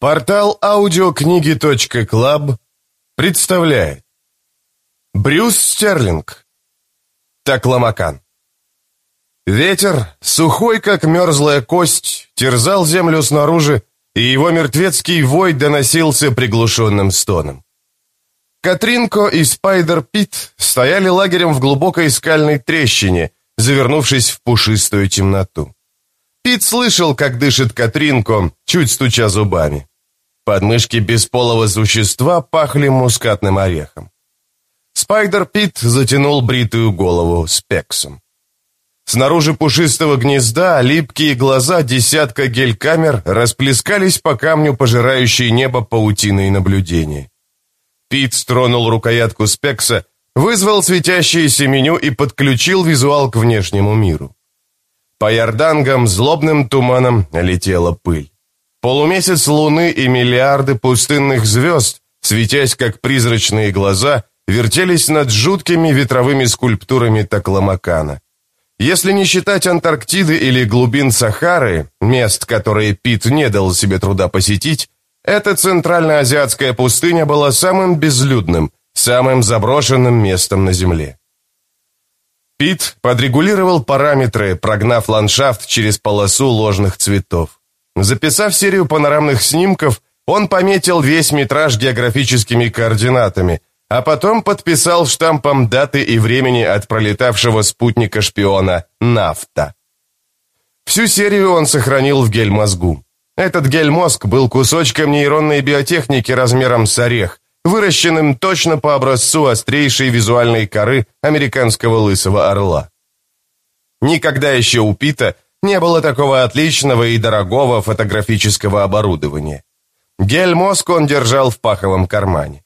Портал аудиокниги.клаб представляет Брюс Стерлинг Такламакан Ветер, сухой как мерзлая кость, терзал землю снаружи, и его мертвецкий вой доносился приглушенным стоном. Катринко и Спайдер Пит стояли лагерем в глубокой скальной трещине, завернувшись в пушистую темноту. Пит слышал, как дышит Катринко, чуть стуча зубами. Подмышки бесполого существа пахли мускатным орехом. Спайдер Пит затянул бритую голову спексом. Снаружи пушистого гнезда липкие глаза десятка гель-камер расплескались по камню, пожирающей небо паутиной наблюдения. Пит стронул рукоятку спекса, вызвал светящееся меню и подключил визуал к внешнему миру. По ярдангам злобным туманом летела пыль. Полумесяц луны и миллиарды пустынных звезд, светясь как призрачные глаза, вертелись над жуткими ветровыми скульптурами Такламакана. Если не считать Антарктиды или глубин Сахары, мест, которые Пит не дал себе труда посетить, эта центральноазиатская пустыня была самым безлюдным, самым заброшенным местом на Земле. Пит подрегулировал параметры, прогнав ландшафт через полосу ложных цветов. Записав серию панорамных снимков, он пометил весь метраж географическими координатами, а потом подписал штампом даты и времени от пролетавшего спутника-шпиона «Нафта». Всю серию он сохранил в гель-мозгу. Этот гель-мозг был кусочком нейронной биотехники размером с орех, выращенным точно по образцу острейшей визуальной коры американского лысого орла. Никогда еще у Пита не было такого отличного и дорогого фотографического оборудования. Гель-мозг он держал в паховом кармане.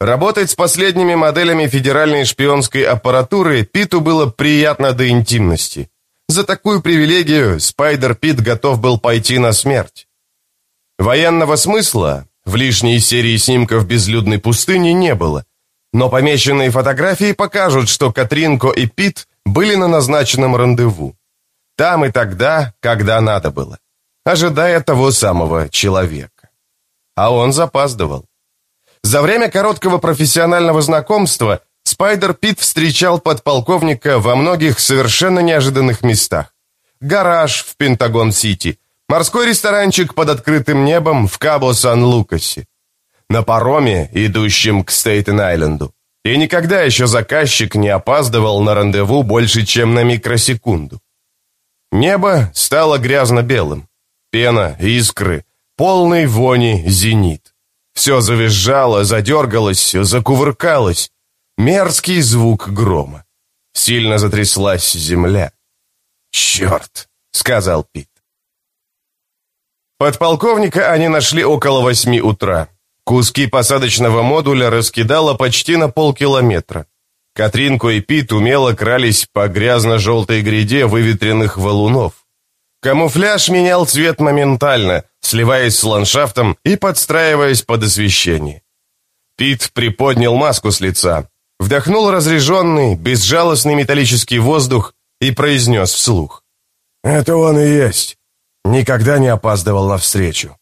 Работать с последними моделями федеральной шпионской аппаратуры Питу было приятно до интимности. За такую привилегию Спайдер Пит готов был пойти на смерть. Военного смысла в лишней серии снимков безлюдной пустыни не было, но помеченные фотографии покажут, что Катринко и Пит были на назначенном рандеву. Там и тогда, когда надо было. Ожидая того самого человека. А он запаздывал. За время короткого профессионального знакомства Спайдер Пит встречал подполковника во многих совершенно неожиданных местах. Гараж в Пентагон-Сити, морской ресторанчик под открытым небом в Кабо-Сан-Лукасе, на пароме, идущем к Стейтен-Айленду. И никогда еще заказчик не опаздывал на рандеву больше, чем на микросекунду. Небо стало грязно-белым. Пена, искры, полный вони зенит. Все завизжало, задергалось, закувыркалось. Мерзкий звук грома. Сильно затряслась земля. «Черт!» — сказал Пит. Подполковника они нашли около восьми утра. Куски посадочного модуля раскидало почти на полкилометра. Катринку и Пит умело крались по грязно-желтой гряде выветренных валунов. Камуфляж менял цвет моментально, сливаясь с ландшафтом и подстраиваясь под освещение. Пит приподнял маску с лица, вдохнул разреженный, безжалостный металлический воздух и произнес вслух. «Это он и есть. Никогда не опаздывал на встречу.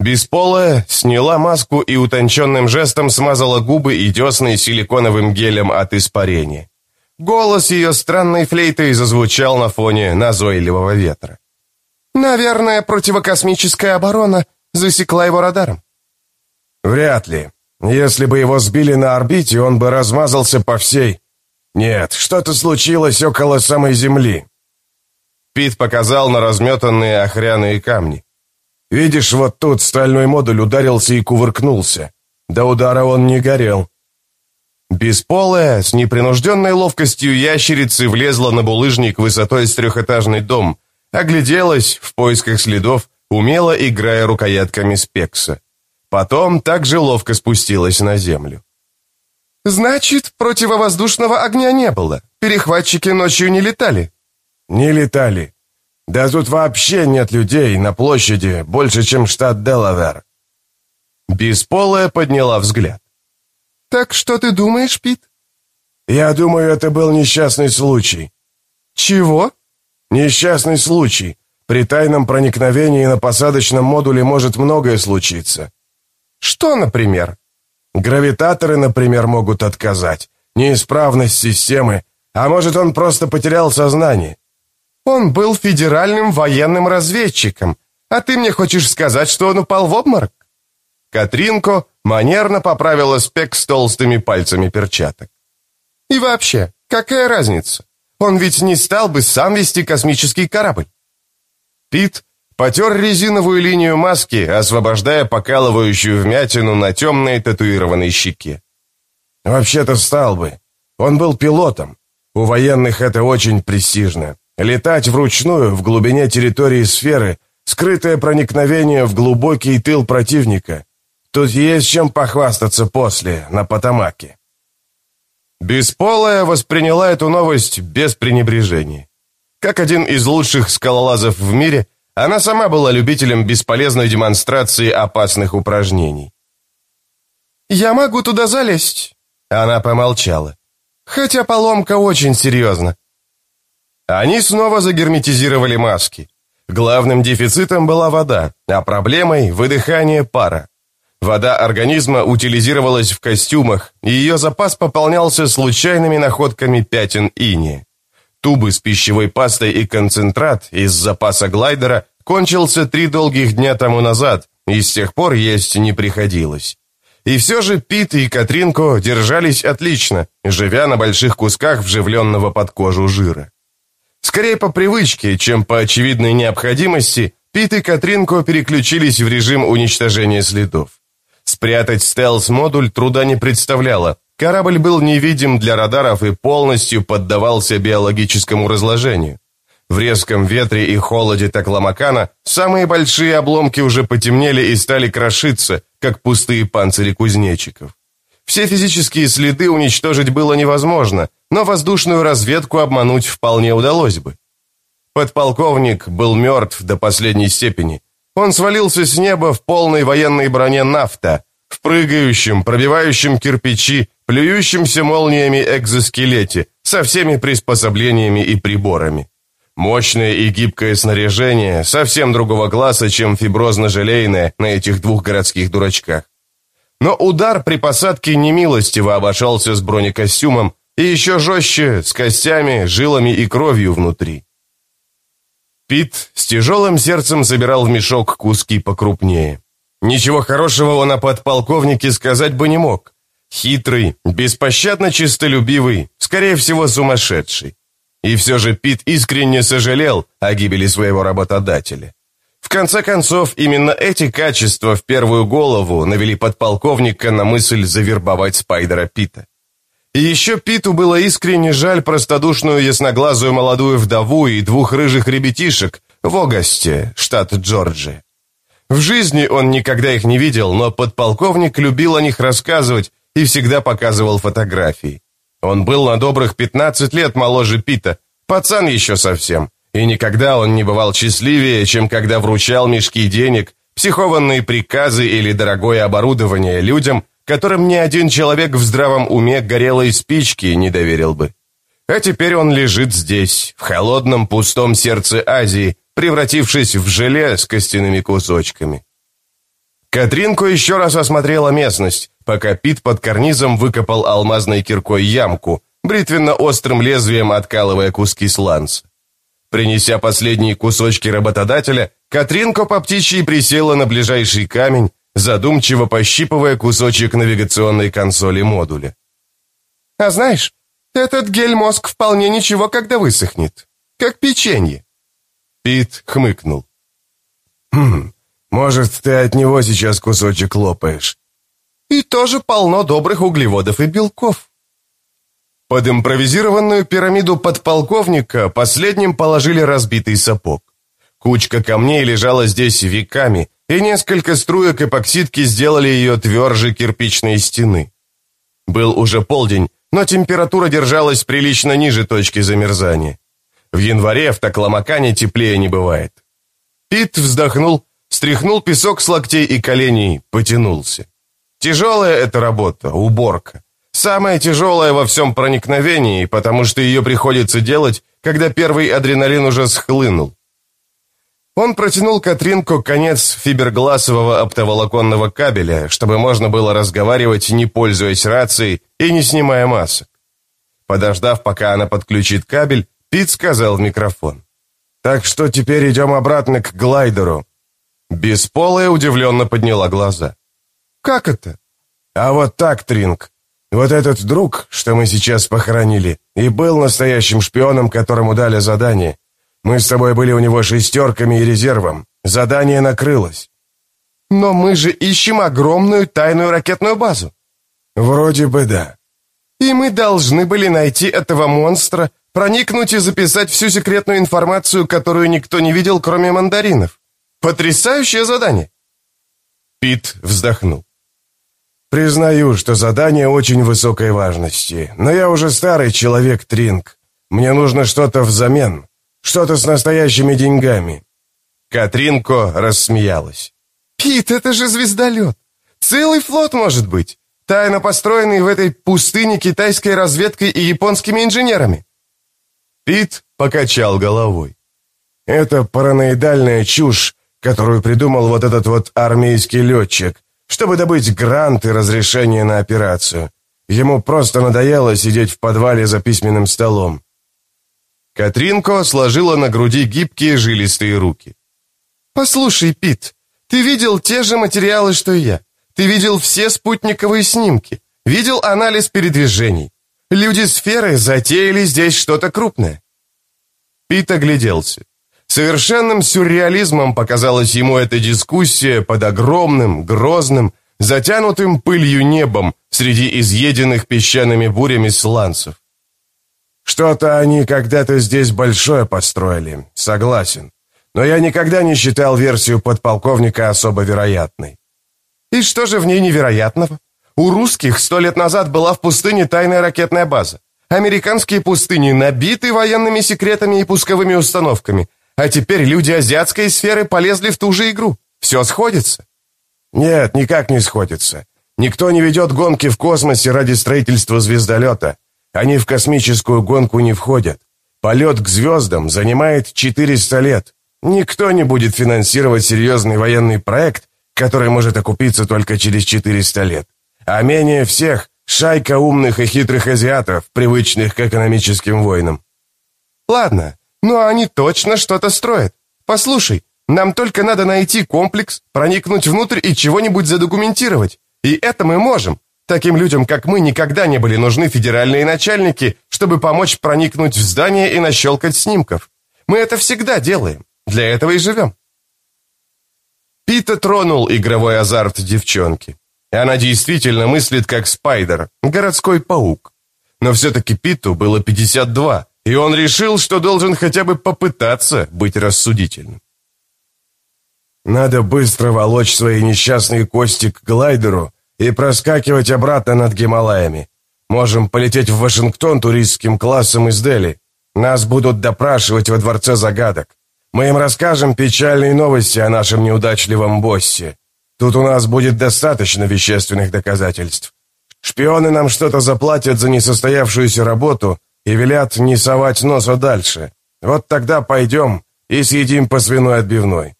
Бесполая сняла маску и утонченным жестом смазала губы и десны силиконовым гелем от испарения. Голос ее странной флейтой зазвучал на фоне назойливого ветра. «Наверное, противокосмическая оборона засекла его радаром». «Вряд ли. Если бы его сбили на орбите, он бы размазался по всей...» «Нет, что-то случилось около самой Земли». Пит показал на разметанные охряные камни. Видишь, вот тут стальной модуль ударился и кувыркнулся. До удара он не горел. Бесполая, с непринужденной ловкостью ящерицы влезла на булыжник высотой с трехэтажный дом, огляделась в поисках следов, умело играя рукоятками спекса. Потом также ловко спустилась на землю. «Значит, противовоздушного огня не было? Перехватчики ночью не летали?» «Не летали. Да тут вообще нет людей на площади больше, чем штат Делавер. Бесполая подняла взгляд. «Так что ты думаешь, Пит?» «Я думаю, это был несчастный случай». «Чего?» «Несчастный случай. При тайном проникновении на посадочном модуле может многое случиться. Что, например? Гравитаторы, например, могут отказать. Неисправность системы. А может, он просто потерял сознание. Он был федеральным военным разведчиком. А ты мне хочешь сказать, что он упал в обморок? Катринко манерно поправила спек с толстыми пальцами перчаток. И вообще, какая разница? Он ведь не стал бы сам вести космический корабль. Пит потер резиновую линию маски, освобождая покалывающую вмятину на темной татуированной щеке. Вообще-то стал бы. Он был пилотом. У военных это очень престижно. Летать вручную в глубине территории сферы, скрытое проникновение в глубокий тыл противника. Тут есть чем похвастаться после, на Потамаке. Бесполая восприняла эту новость без пренебрежения. Как один из лучших скалолазов в мире, она сама была любителем бесполезной демонстрации опасных упражнений. «Я могу туда залезть», — она помолчала. «Хотя поломка очень серьезна». Они снова загерметизировали маски. Главным дефицитом была вода, а проблемой – выдыхание пара. Вода организма утилизировалась в костюмах, и ее запас пополнялся случайными находками пятен ини. Тубы с пищевой пастой и концентрат из запаса глайдера кончился три долгих дня тому назад, и с тех пор есть не приходилось. И все же Пит и Катринко держались отлично, живя на больших кусках вживленного под кожу жира. Скорее по привычке, чем по очевидной необходимости, Пит и Катринко переключились в режим уничтожения следов. Спрятать стелс-модуль труда не представляло. Корабль был невидим для радаров и полностью поддавался биологическому разложению. В резком ветре и холоде Такламакана самые большие обломки уже потемнели и стали крошиться, как пустые панцири кузнечиков. Все физические следы уничтожить было невозможно, но воздушную разведку обмануть вполне удалось бы. Подполковник был мертв до последней степени. Он свалился с неба в полной военной броне нафта, в прыгающем, пробивающем кирпичи, плюющемся молниями экзоскелете, со всеми приспособлениями и приборами. Мощное и гибкое снаряжение, совсем другого класса, чем фиброзно-желейное на этих двух городских дурачках. Но удар при посадке немилостиво обошелся с бронекостюмом и еще жестче, с костями, жилами и кровью внутри. Пит с тяжелым сердцем забирал в мешок куски покрупнее. Ничего хорошего он о подполковнике сказать бы не мог. Хитрый, беспощадно чистолюбивый, скорее всего, сумасшедший. И все же Пит искренне сожалел о гибели своего работодателя. В конце концов, именно эти качества в первую голову навели подполковника на мысль завербовать Спайдера Пита. И еще Питу было искренне жаль простодушную ясноглазую молодую вдову и двух рыжих ребятишек в Огасте, штат Джорджия. В жизни он никогда их не видел, но подполковник любил о них рассказывать и всегда показывал фотографии. Он был на добрых 15 лет моложе Пита, пацан еще совсем, и никогда он не бывал счастливее, чем когда вручал мешки денег, психованные приказы или дорогое оборудование людям, которым ни один человек в здравом уме горелой спички не доверил бы. А теперь он лежит здесь, в холодном пустом сердце Азии, превратившись в желе с костяными кусочками. Катринку еще раз осмотрела местность, пока Пит под карнизом выкопал алмазной киркой ямку, бритвенно-острым лезвием откалывая куски сланца. Принеся последние кусочки работодателя, Катринко по птичьей присела на ближайший камень, задумчиво пощипывая кусочек навигационной консоли модуля. «А знаешь, этот гель-мозг вполне ничего, когда высохнет. Как печенье». Пит хмыкнул. «Хм, может, ты от него сейчас кусочек лопаешь?» «И тоже полно добрых углеводов и белков». Под импровизированную пирамиду подполковника последним положили разбитый сапог. Кучка камней лежала здесь веками, и несколько струек эпоксидки сделали ее тверже кирпичной стены. Был уже полдень, но температура держалась прилично ниже точки замерзания. В январе в Такламакане теплее не бывает. Пит вздохнул, стряхнул песок с локтей и коленей, потянулся. Тяжелая эта работа, уборка. Самая тяжелая во всем проникновении, потому что ее приходится делать, когда первый адреналин уже схлынул. Он протянул Катринку конец фибергласового оптоволоконного кабеля, чтобы можно было разговаривать, не пользуясь рацией и не снимая масок. Подождав, пока она подключит кабель, Пит сказал в микрофон. «Так что теперь идем обратно к глайдеру». Бесполая удивленно подняла глаза. «Как это?» «А вот так, Тринг. Вот этот друг, что мы сейчас похоронили, и был настоящим шпионом, которому дали задание. Мы с тобой были у него шестерками и резервом. Задание накрылось». «Но мы же ищем огромную тайную ракетную базу». «Вроде бы да». «И мы должны были найти этого монстра, проникнуть и записать всю секретную информацию, которую никто не видел, кроме мандаринов. Потрясающее задание!» Пит вздохнул. «Признаю, что задание очень высокой важности, но я уже старый человек, Тринг. Мне нужно что-то взамен, что-то с настоящими деньгами». Катринко рассмеялась. «Пит, это же звездолет! Целый флот, может быть, тайно построенный в этой пустыне китайской разведкой и японскими инженерами». Пит покачал головой. «Это параноидальная чушь, которую придумал вот этот вот армейский летчик, чтобы добыть грант и разрешение на операцию. Ему просто надоело сидеть в подвале за письменным столом. Катринко сложила на груди гибкие жилистые руки. «Послушай, Пит, ты видел те же материалы, что и я. Ты видел все спутниковые снимки, видел анализ передвижений. Люди сферы затеяли здесь что-то крупное». Пит огляделся. Совершенным сюрреализмом показалась ему эта дискуссия под огромным, грозным, затянутым пылью небом среди изъеденных песчаными бурями сланцев. Что-то они когда-то здесь большое построили, согласен. Но я никогда не считал версию подполковника особо вероятной. И что же в ней невероятного? У русских сто лет назад была в пустыне тайная ракетная база. Американские пустыни набиты военными секретами и пусковыми установками – а теперь люди азиатской сферы полезли в ту же игру. Все сходится?» «Нет, никак не сходится. Никто не ведет гонки в космосе ради строительства звездолета. Они в космическую гонку не входят. Полет к звездам занимает 400 лет. Никто не будет финансировать серьезный военный проект, который может окупиться только через 400 лет. А менее всех шайка умных и хитрых азиатов, привычных к экономическим войнам. Ладно, но они точно что-то строят. Послушай, нам только надо найти комплекс, проникнуть внутрь и чего-нибудь задокументировать. И это мы можем. Таким людям, как мы, никогда не были нужны федеральные начальники, чтобы помочь проникнуть в здание и нащелкать снимков. Мы это всегда делаем. Для этого и живем. Пита тронул игровой азарт девчонки. Она действительно мыслит как Спайдер, городской паук. Но все-таки Питу было 52, и он решил, что должен хотя бы попытаться быть рассудительным. Надо быстро волочь свои несчастные кости к глайдеру и проскакивать обратно над Гималаями. Можем полететь в Вашингтон туристским классом из Дели. Нас будут допрашивать во Дворце Загадок. Мы им расскажем печальные новости о нашем неудачливом боссе. Тут у нас будет достаточно вещественных доказательств. Шпионы нам что-то заплатят за несостоявшуюся работу, и велят не совать носа дальше. Вот тогда пойдем и съедим по свиной отбивной».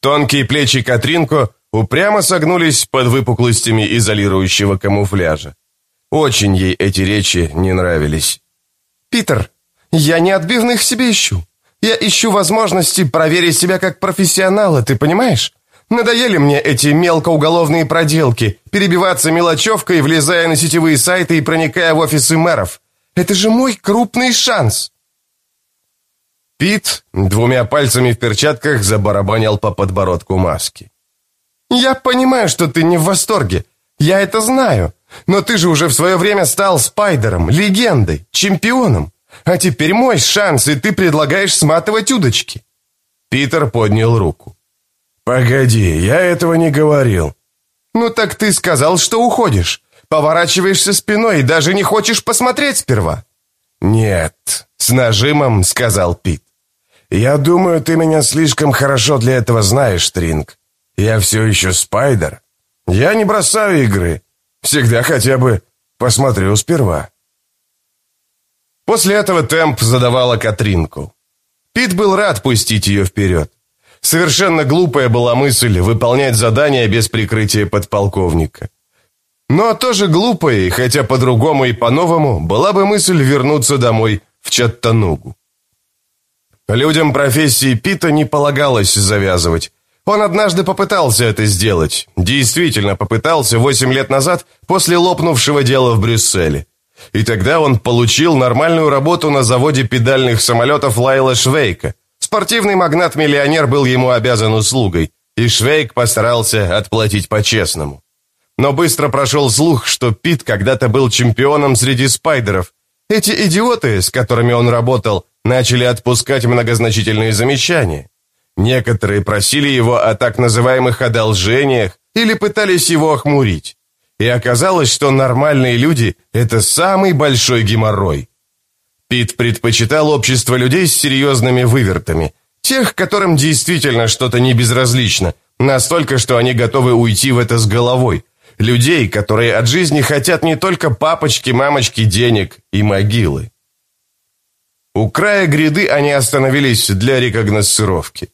Тонкие плечи Катринко упрямо согнулись под выпуклостями изолирующего камуфляжа. Очень ей эти речи не нравились. «Питер, я не отбивных себе ищу. Я ищу возможности проверить себя как профессионала, ты понимаешь? Надоели мне эти мелкоуголовные проделки, перебиваться мелочевкой, влезая на сетевые сайты и проникая в офисы мэров. Это же мой крупный шанс!» Пит двумя пальцами в перчатках забарабанил по подбородку маски. «Я понимаю, что ты не в восторге. Я это знаю. Но ты же уже в свое время стал спайдером, легендой, чемпионом. А теперь мой шанс, и ты предлагаешь сматывать удочки». Питер поднял руку. «Погоди, я этого не говорил». «Ну так ты сказал, что уходишь. Поворачиваешься спиной и даже не хочешь посмотреть сперва». «Нет», — с нажимом сказал Пит. «Я думаю, ты меня слишком хорошо для этого знаешь, Тринг. Я все еще Спайдер. Я не бросаю игры. Всегда хотя бы посмотрю сперва». После этого темп задавала Катринку. Пит был рад пустить ее вперед. Совершенно глупая была мысль выполнять задания без прикрытия подполковника. Но тоже глупой, хотя по-другому и по-новому, была бы мысль вернуться домой в Чаттанугу. Людям профессии Пита не полагалось завязывать. Он однажды попытался это сделать. Действительно попытался восемь лет назад после лопнувшего дела в Брюсселе. И тогда он получил нормальную работу на заводе педальных самолетов Лайла Швейка. Спортивный магнат-миллионер был ему обязан услугой, и Швейк постарался отплатить по-честному. Но быстро прошел слух, что Пит когда-то был чемпионом среди спайдеров. Эти идиоты, с которыми он работал, начали отпускать многозначительные замечания. Некоторые просили его о так называемых одолжениях или пытались его охмурить. И оказалось, что нормальные люди – это самый большой геморрой. Пит предпочитал общество людей с серьезными вывертами, тех, которым действительно что-то не безразлично, настолько, что они готовы уйти в это с головой, людей, которые от жизни хотят не только папочки, мамочки, денег и могилы. У края гряды они остановились для рекогносцировки.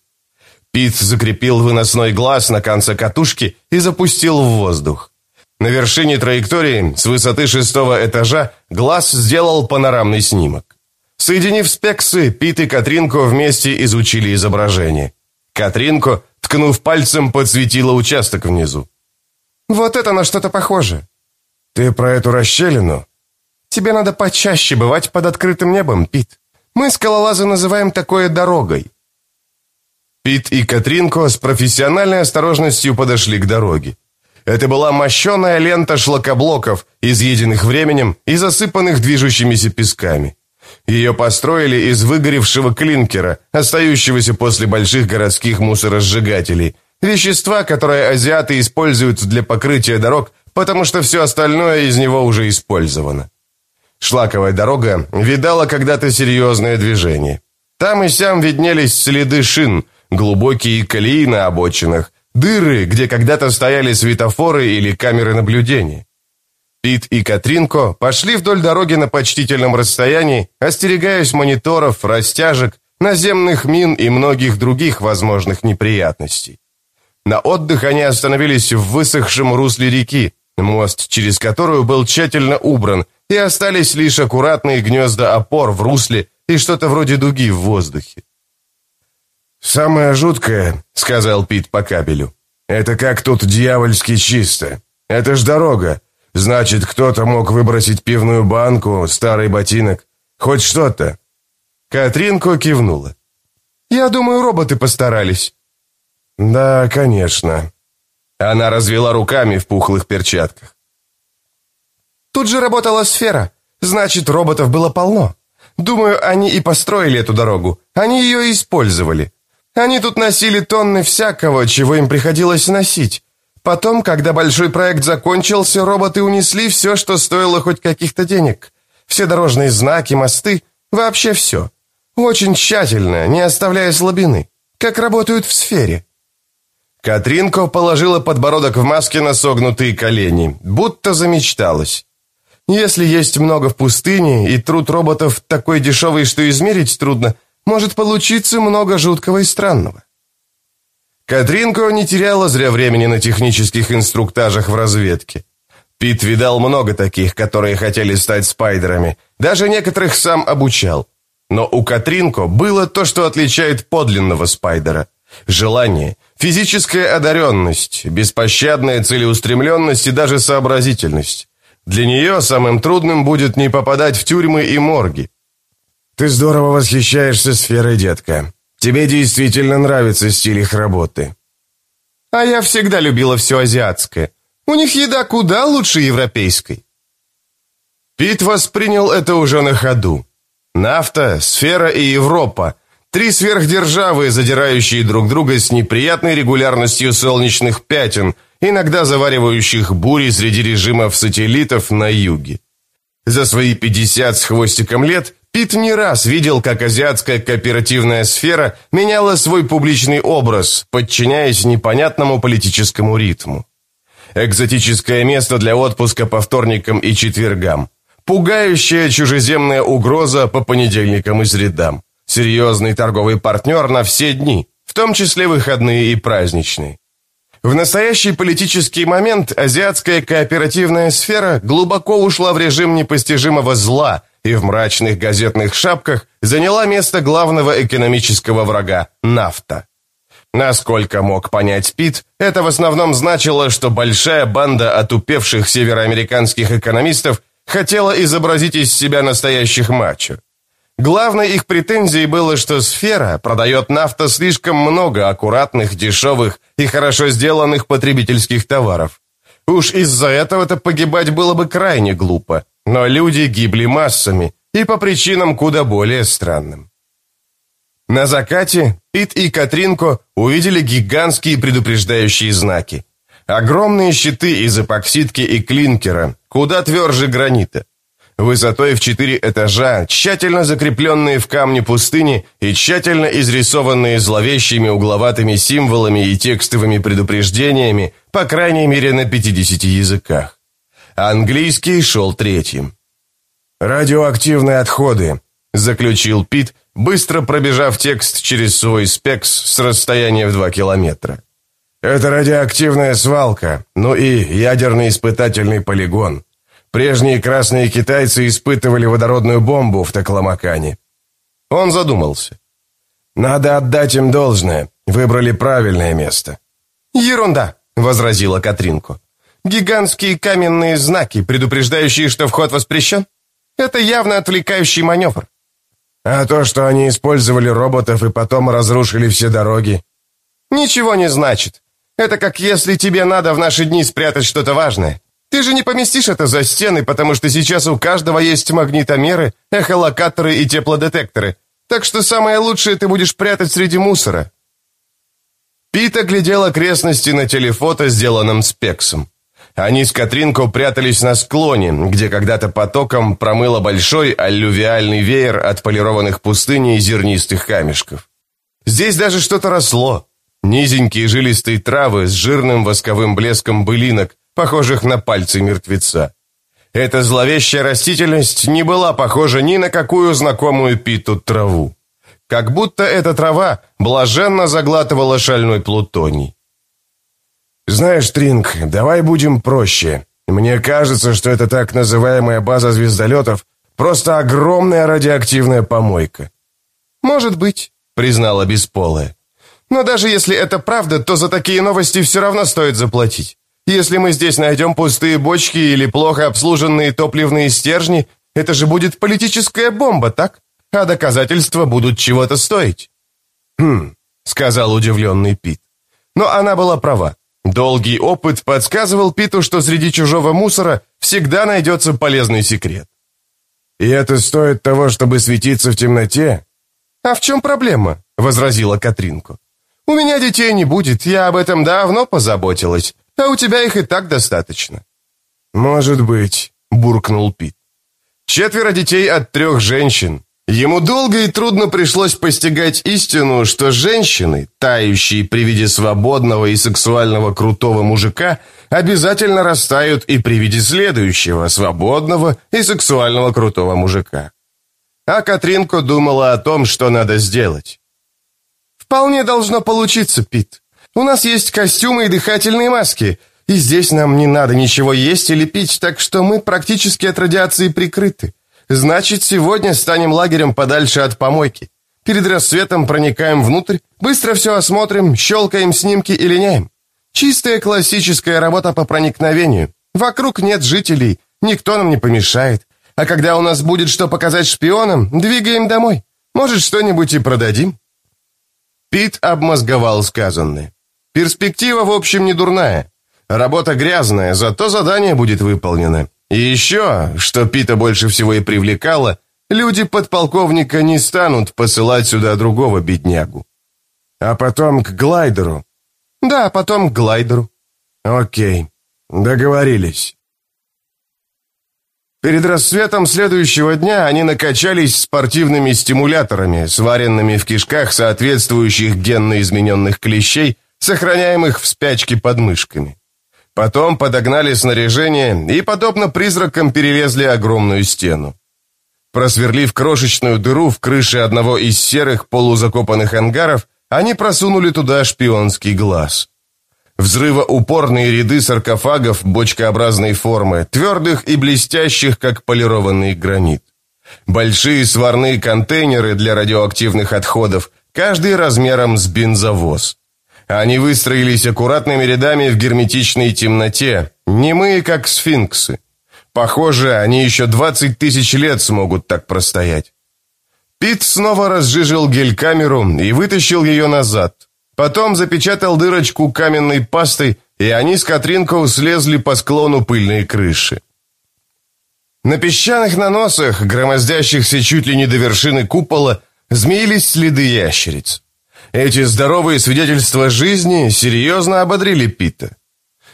Пит закрепил выносной глаз на конце катушки и запустил в воздух. На вершине траектории, с высоты шестого этажа, глаз сделал панорамный снимок. Соединив спексы, Пит и Катринко вместе изучили изображение. Катринко, ткнув пальцем, подсветила участок внизу. «Вот это на что-то похоже». «Ты про эту расщелину?» «Тебе надо почаще бывать под открытым небом, Пит. Мы, скалолазы, называем такое дорогой». Пит и Катринко с профессиональной осторожностью подошли к дороге. Это была мощеная лента шлакоблоков, изъеденных временем и засыпанных движущимися песками. Ее построили из выгоревшего клинкера, остающегося после больших городских мусоросжигателей, вещества, которое азиаты используют для покрытия дорог, потому что все остальное из него уже использовано. Шлаковая дорога видала когда-то серьезное движение. Там и сям виднелись следы шин, глубокие колеи на обочинах, Дыры, где когда-то стояли светофоры или камеры наблюдения. Пит и Катринко пошли вдоль дороги на почтительном расстоянии, остерегаясь мониторов, растяжек, наземных мин и многих других возможных неприятностей. На отдых они остановились в высохшем русле реки, мост через которую был тщательно убран, и остались лишь аккуратные гнезда опор в русле и что-то вроде дуги в воздухе. «Самое жуткое», — сказал Пит по кабелю, — «это как тут дьявольски чисто. Это ж дорога. Значит, кто-то мог выбросить пивную банку, старый ботинок, хоть что-то». Катринко кивнула. «Я думаю, роботы постарались». «Да, конечно». Она развела руками в пухлых перчатках. «Тут же работала сфера. Значит, роботов было полно. Думаю, они и построили эту дорогу. Они ее использовали. Они тут носили тонны всякого, чего им приходилось носить. Потом, когда большой проект закончился, роботы унесли все, что стоило хоть каких-то денег. Все дорожные знаки, мосты, вообще все. Очень тщательно, не оставляя слабины. Как работают в сфере. Катринко положила подбородок в маске на согнутые колени, будто замечталась. Если есть много в пустыне, и труд роботов такой дешевый, что измерить трудно – может получиться много жуткого и странного. Катринко не теряла зря времени на технических инструктажах в разведке. Пит видал много таких, которые хотели стать спайдерами, даже некоторых сам обучал. Но у Катринко было то, что отличает подлинного спайдера. Желание, физическая одаренность, беспощадная целеустремленность и даже сообразительность. Для нее самым трудным будет не попадать в тюрьмы и морги. «Ты здорово восхищаешься сферой, детка. Тебе действительно нравится стиль их работы». «А я всегда любила все азиатское. У них еда куда лучше европейской». Пит воспринял это уже на ходу. Нафта, сфера и Европа – три сверхдержавы, задирающие друг друга с неприятной регулярностью солнечных пятен, иногда заваривающих бури среди режимов сателлитов на юге. За свои 50 с хвостиком лет Пит не раз видел, как азиатская кооперативная сфера меняла свой публичный образ, подчиняясь непонятному политическому ритму. Экзотическое место для отпуска по вторникам и четвергам. Пугающая чужеземная угроза по понедельникам и средам. Серьезный торговый партнер на все дни, в том числе выходные и праздничные. В настоящий политический момент азиатская кооперативная сфера глубоко ушла в режим непостижимого зла и в мрачных газетных шапках заняла место главного экономического врага – нафта. Насколько мог понять Пит, это в основном значило, что большая банда отупевших североамериканских экономистов хотела изобразить из себя настоящих мачо. Главной их претензией было, что сфера продает нафта слишком много аккуратных, дешевых и хорошо сделанных потребительских товаров. Уж из-за этого-то погибать было бы крайне глупо, но люди гибли массами и по причинам куда более странным. На закате Пит и Катринко увидели гигантские предупреждающие знаки. Огромные щиты из эпоксидки и клинкера, куда тверже гранита высотой в четыре этажа, тщательно закрепленные в камне пустыни и тщательно изрисованные зловещими угловатыми символами и текстовыми предупреждениями, по крайней мере на 50 языках. Английский шел третьим. «Радиоактивные отходы», — заключил Пит, быстро пробежав текст через свой спекс с расстояния в два километра. «Это радиоактивная свалка, ну и ядерный испытательный полигон. Прежние красные китайцы испытывали водородную бомбу в Такламакане. Он задумался. «Надо отдать им должное. Выбрали правильное место». «Ерунда», — возразила Катринку. «Гигантские каменные знаки, предупреждающие, что вход воспрещен? Это явно отвлекающий маневр». «А то, что они использовали роботов и потом разрушили все дороги?» «Ничего не значит. Это как если тебе надо в наши дни спрятать что-то важное. Ты же не поместишь это за стены, потому что сейчас у каждого есть магнитомеры, эхолокаторы и теплодетекторы. Так что самое лучшее ты будешь прятать среди мусора». Пит оглядел окрестности на телефото, сделанном спексом. Они с Катринко прятались на склоне, где когда-то потоком промыло большой аллювиальный веер от полированных пустыней и зернистых камешков. Здесь даже что-то росло. Низенькие жилистые травы с жирным восковым блеском былинок, похожих на пальцы мертвеца. Эта зловещая растительность не была похожа ни на какую знакомую Питу траву. Как будто эта трава блаженно заглатывала шальной плутоний. «Знаешь, Тринг, давай будем проще. Мне кажется, что это так называемая база звездолетов просто огромная радиоактивная помойка». «Может быть», — признала Бесполая. «Но даже если это правда, то за такие новости все равно стоит заплатить. Если мы здесь найдем пустые бочки или плохо обслуженные топливные стержни, это же будет политическая бомба, так? А доказательства будут чего-то стоить». «Хм», — сказал удивленный Пит. Но она была права. Долгий опыт подсказывал Питу, что среди чужого мусора всегда найдется полезный секрет. «И это стоит того, чтобы светиться в темноте?» «А в чем проблема?» — возразила Катринку. «У меня детей не будет, я об этом давно позаботилась а у тебя их и так достаточно». «Может быть», — буркнул Пит. «Четверо детей от трех женщин. Ему долго и трудно пришлось постигать истину, что женщины, тающие при виде свободного и сексуального крутого мужика, обязательно растают и при виде следующего свободного и сексуального крутого мужика. А Катринко думала о том, что надо сделать. «Вполне должно получиться, Пит. У нас есть костюмы и дыхательные маски, и здесь нам не надо ничего есть или пить, так что мы практически от радиации прикрыты. Значит, сегодня станем лагерем подальше от помойки. Перед рассветом проникаем внутрь, быстро все осмотрим, щелкаем снимки и линяем. Чистая классическая работа по проникновению. Вокруг нет жителей, никто нам не помешает. А когда у нас будет что показать шпионам, двигаем домой. Может, что-нибудь и продадим». Пит обмозговал сказанное. Перспектива, в общем, не дурная. Работа грязная, зато задание будет выполнено. И еще, что Пита больше всего и привлекало, люди подполковника не станут посылать сюда другого беднягу. А потом к глайдеру. Да, потом к глайдеру. Окей, договорились. Перед рассветом следующего дня они накачались спортивными стимуляторами, сваренными в кишках соответствующих генно измененных клещей, сохраняемых в спячке под мышками. Потом подогнали снаряжение и, подобно призракам, перелезли огромную стену. Просверлив крошечную дыру в крыше одного из серых полузакопанных ангаров, они просунули туда шпионский глаз. Взрывоупорные ряды саркофагов бочкообразной формы, твердых и блестящих, как полированный гранит. Большие сварные контейнеры для радиоактивных отходов, каждый размером с бензовоз. Они выстроились аккуратными рядами в герметичной темноте, немые, как сфинксы. Похоже, они еще 20 тысяч лет смогут так простоять. Пит снова разжижил гель-камеру и вытащил ее назад. Потом запечатал дырочку каменной пастой, и они с Катринкой слезли по склону пыльной крыши. На песчаных наносах, громоздящихся чуть ли не до вершины купола, змеились следы ящериц. Эти здоровые свидетельства жизни серьезно ободрили Пита.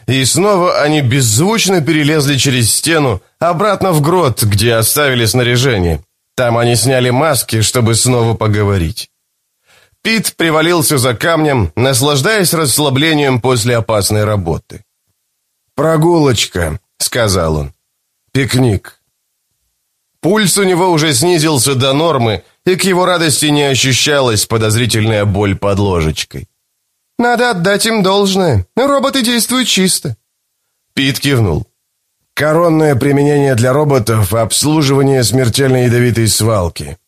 И снова они беззвучно перелезли через стену, обратно в грот, где оставили снаряжение. Там они сняли маски, чтобы снова поговорить. Пит привалился за камнем, наслаждаясь расслаблением после опасной работы. «Прогулочка», — сказал он. «Пикник». Пульс у него уже снизился до нормы, и к его радости не ощущалась подозрительная боль под ложечкой. «Надо отдать им должное. Роботы действуют чисто». Пит кивнул. «Коронное применение для роботов – обслуживание смертельно ядовитой свалки».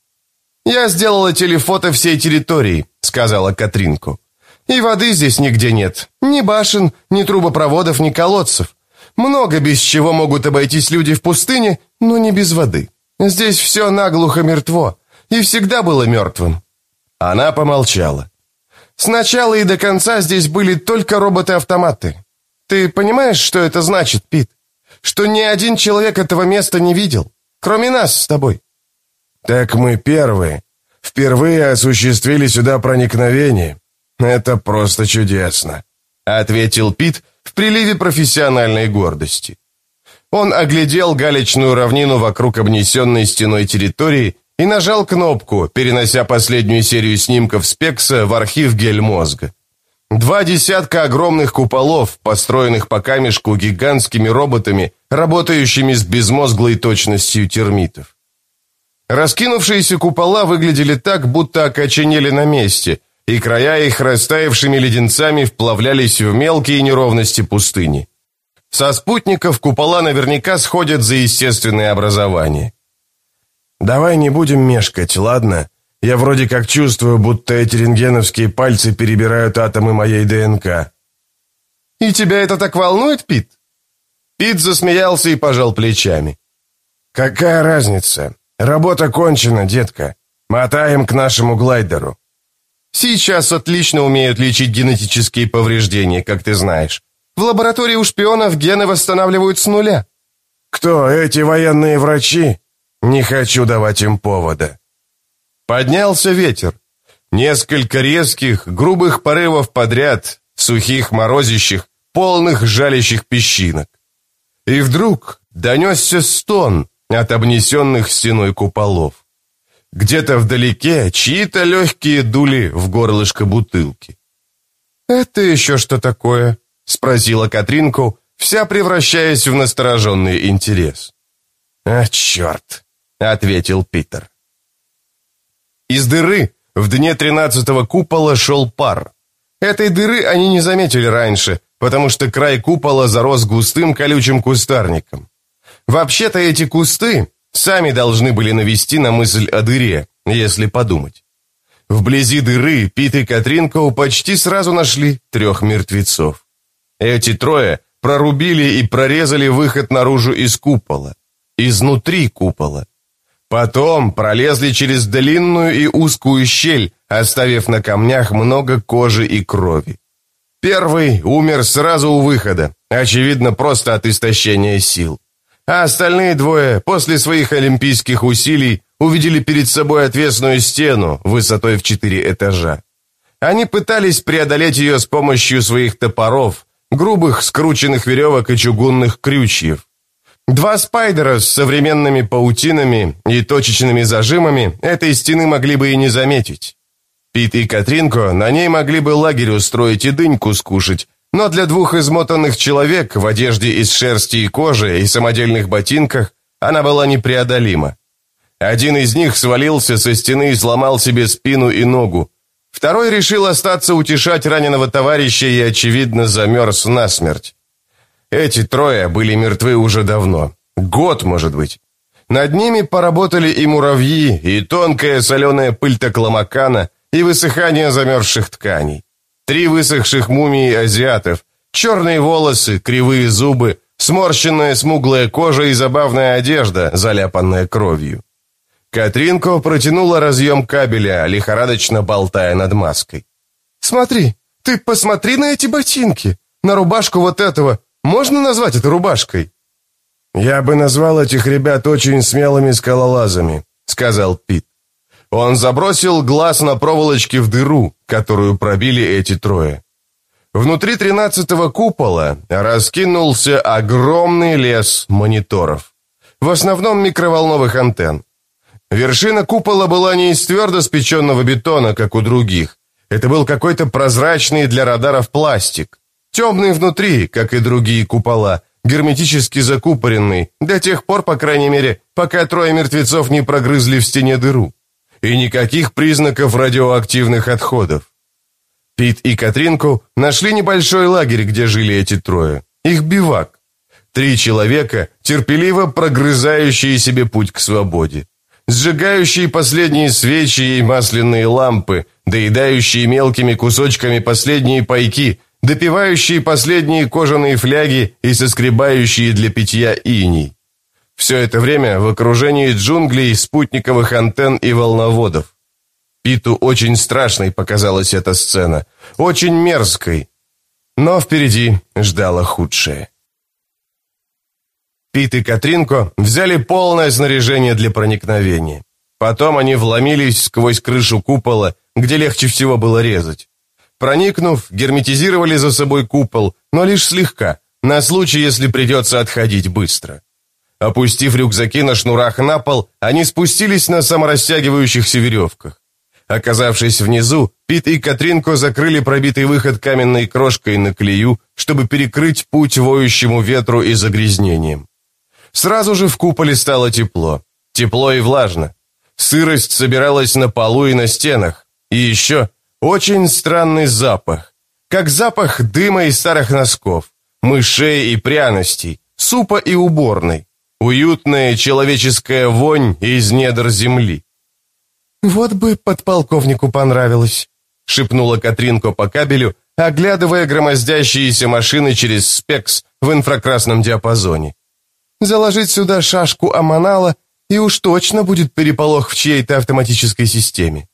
«Я сделала телефото всей территории», – сказала Катринку. «И воды здесь нигде нет. Ни башен, ни трубопроводов, ни колодцев. Много без чего могут обойтись люди в пустыне, но не без воды. Здесь все наглухо мертво и всегда было мертвым». Она помолчала. «Сначала и до конца здесь были только роботы-автоматы. Ты понимаешь, что это значит, Пит? Что ни один человек этого места не видел, кроме нас с тобой». «Так мы первые. Впервые осуществили сюда проникновение. Это просто чудесно», — ответил Пит в приливе профессиональной гордости. Он оглядел галечную равнину вокруг обнесенной стеной территории и нажал кнопку, перенося последнюю серию снимков Спекса в архив гель-мозга. Два десятка огромных куполов, построенных по камешку гигантскими роботами, работающими с безмозглой точностью термитов. Раскинувшиеся купола выглядели так, будто окоченели на месте, и края их растаявшими леденцами вплавлялись в мелкие неровности пустыни. Со спутников купола наверняка сходят за естественное образование. «Давай не будем мешкать, ладно? Я вроде как чувствую, будто эти рентгеновские пальцы перебирают атомы моей ДНК». «И тебя это так волнует, Пит?» Пит засмеялся и пожал плечами. «Какая разница? Работа кончена, детка. Мотаем к нашему глайдеру». «Сейчас отлично умеют лечить генетические повреждения, как ты знаешь. В лаборатории у шпионов гены восстанавливают с нуля». «Кто, эти военные врачи?» Не хочу давать им повода. Поднялся ветер. Несколько резких, грубых порывов подряд, сухих, морозящих, полных жалящих песчинок. И вдруг донесся стон от обнесенных стеной куполов. Где-то вдалеке чьи-то легкие дули в горлышко бутылки. «Это еще что такое?» — спросила Катринку, вся превращаясь в настороженный интерес. «А, черт!» — ответил Питер. Из дыры в дне тринадцатого купола шел пар. Этой дыры они не заметили раньше, потому что край купола зарос густым колючим кустарником. Вообще-то эти кусты сами должны были навести на мысль о дыре, если подумать. Вблизи дыры Пит и Катринку почти сразу нашли трех мертвецов. Эти трое прорубили и прорезали выход наружу из купола. Изнутри купола. Потом пролезли через длинную и узкую щель, оставив на камнях много кожи и крови. Первый умер сразу у выхода, очевидно, просто от истощения сил. А остальные двое, после своих олимпийских усилий, увидели перед собой отвесную стену высотой в четыре этажа. Они пытались преодолеть ее с помощью своих топоров, грубых скрученных веревок и чугунных крючьев. Два спайдера с современными паутинами и точечными зажимами этой стены могли бы и не заметить. Пит и Катринко на ней могли бы лагерь устроить и дыньку скушать, но для двух измотанных человек в одежде из шерсти и кожи и самодельных ботинках она была непреодолима. Один из них свалился со стены и сломал себе спину и ногу. Второй решил остаться утешать раненого товарища и, очевидно, замерз насмерть. Эти трое были мертвы уже давно. Год, может быть. Над ними поработали и муравьи, и тонкая соленая пыль такламакана, и высыхание замерзших тканей. Три высохших мумии азиатов, черные волосы, кривые зубы, сморщенная смуглая кожа и забавная одежда, заляпанная кровью. Катринко протянула разъем кабеля, лихорадочно болтая над маской. «Смотри, ты посмотри на эти ботинки, на рубашку вот этого. Можно назвать это рубашкой?» «Я бы назвал этих ребят очень смелыми скалолазами», — сказал Пит. Он забросил глаз на проволочке в дыру, которую пробили эти трое. Внутри тринадцатого купола раскинулся огромный лес мониторов. В основном микроволновых антенн. Вершина купола была не из твердо спеченного бетона, как у других. Это был какой-то прозрачный для радаров пластик. Темный внутри, как и другие купола, герметически закупоренный, до тех пор, по крайней мере, пока трое мертвецов не прогрызли в стене дыру. И никаких признаков радиоактивных отходов. Пит и Катринку нашли небольшой лагерь, где жили эти трое. Их бивак. Три человека, терпеливо прогрызающие себе путь к свободе. Сжигающие последние свечи и масляные лампы, доедающие мелкими кусочками последние пайки, допивающие последние кожаные фляги и соскребающие для питья иней. Все это время в окружении джунглей, спутниковых антенн и волноводов. Питу очень страшной показалась эта сцена, очень мерзкой. Но впереди ждало худшее. Пит и Катринко взяли полное снаряжение для проникновения. Потом они вломились сквозь крышу купола, где легче всего было резать. Проникнув, герметизировали за собой купол, но лишь слегка, на случай, если придется отходить быстро. Опустив рюкзаки на шнурах на пол, они спустились на саморастягивающихся веревках. Оказавшись внизу, Пит и Катринко закрыли пробитый выход каменной крошкой на клею, чтобы перекрыть путь воющему ветру и загрязнениям. Сразу же в куполе стало тепло. Тепло и влажно. Сырость собиралась на полу и на стенах. И еще очень странный запах. Как запах дыма и старых носков, мышей и пряностей, супа и уборной. Уютная человеческая вонь из недр земли. «Вот бы подполковнику понравилось», — шепнула Катринко по кабелю, оглядывая громоздящиеся машины через спекс в инфракрасном диапазоне. «Заложить сюда шашку Аманала, и уж точно будет переполох в чьей-то автоматической системе».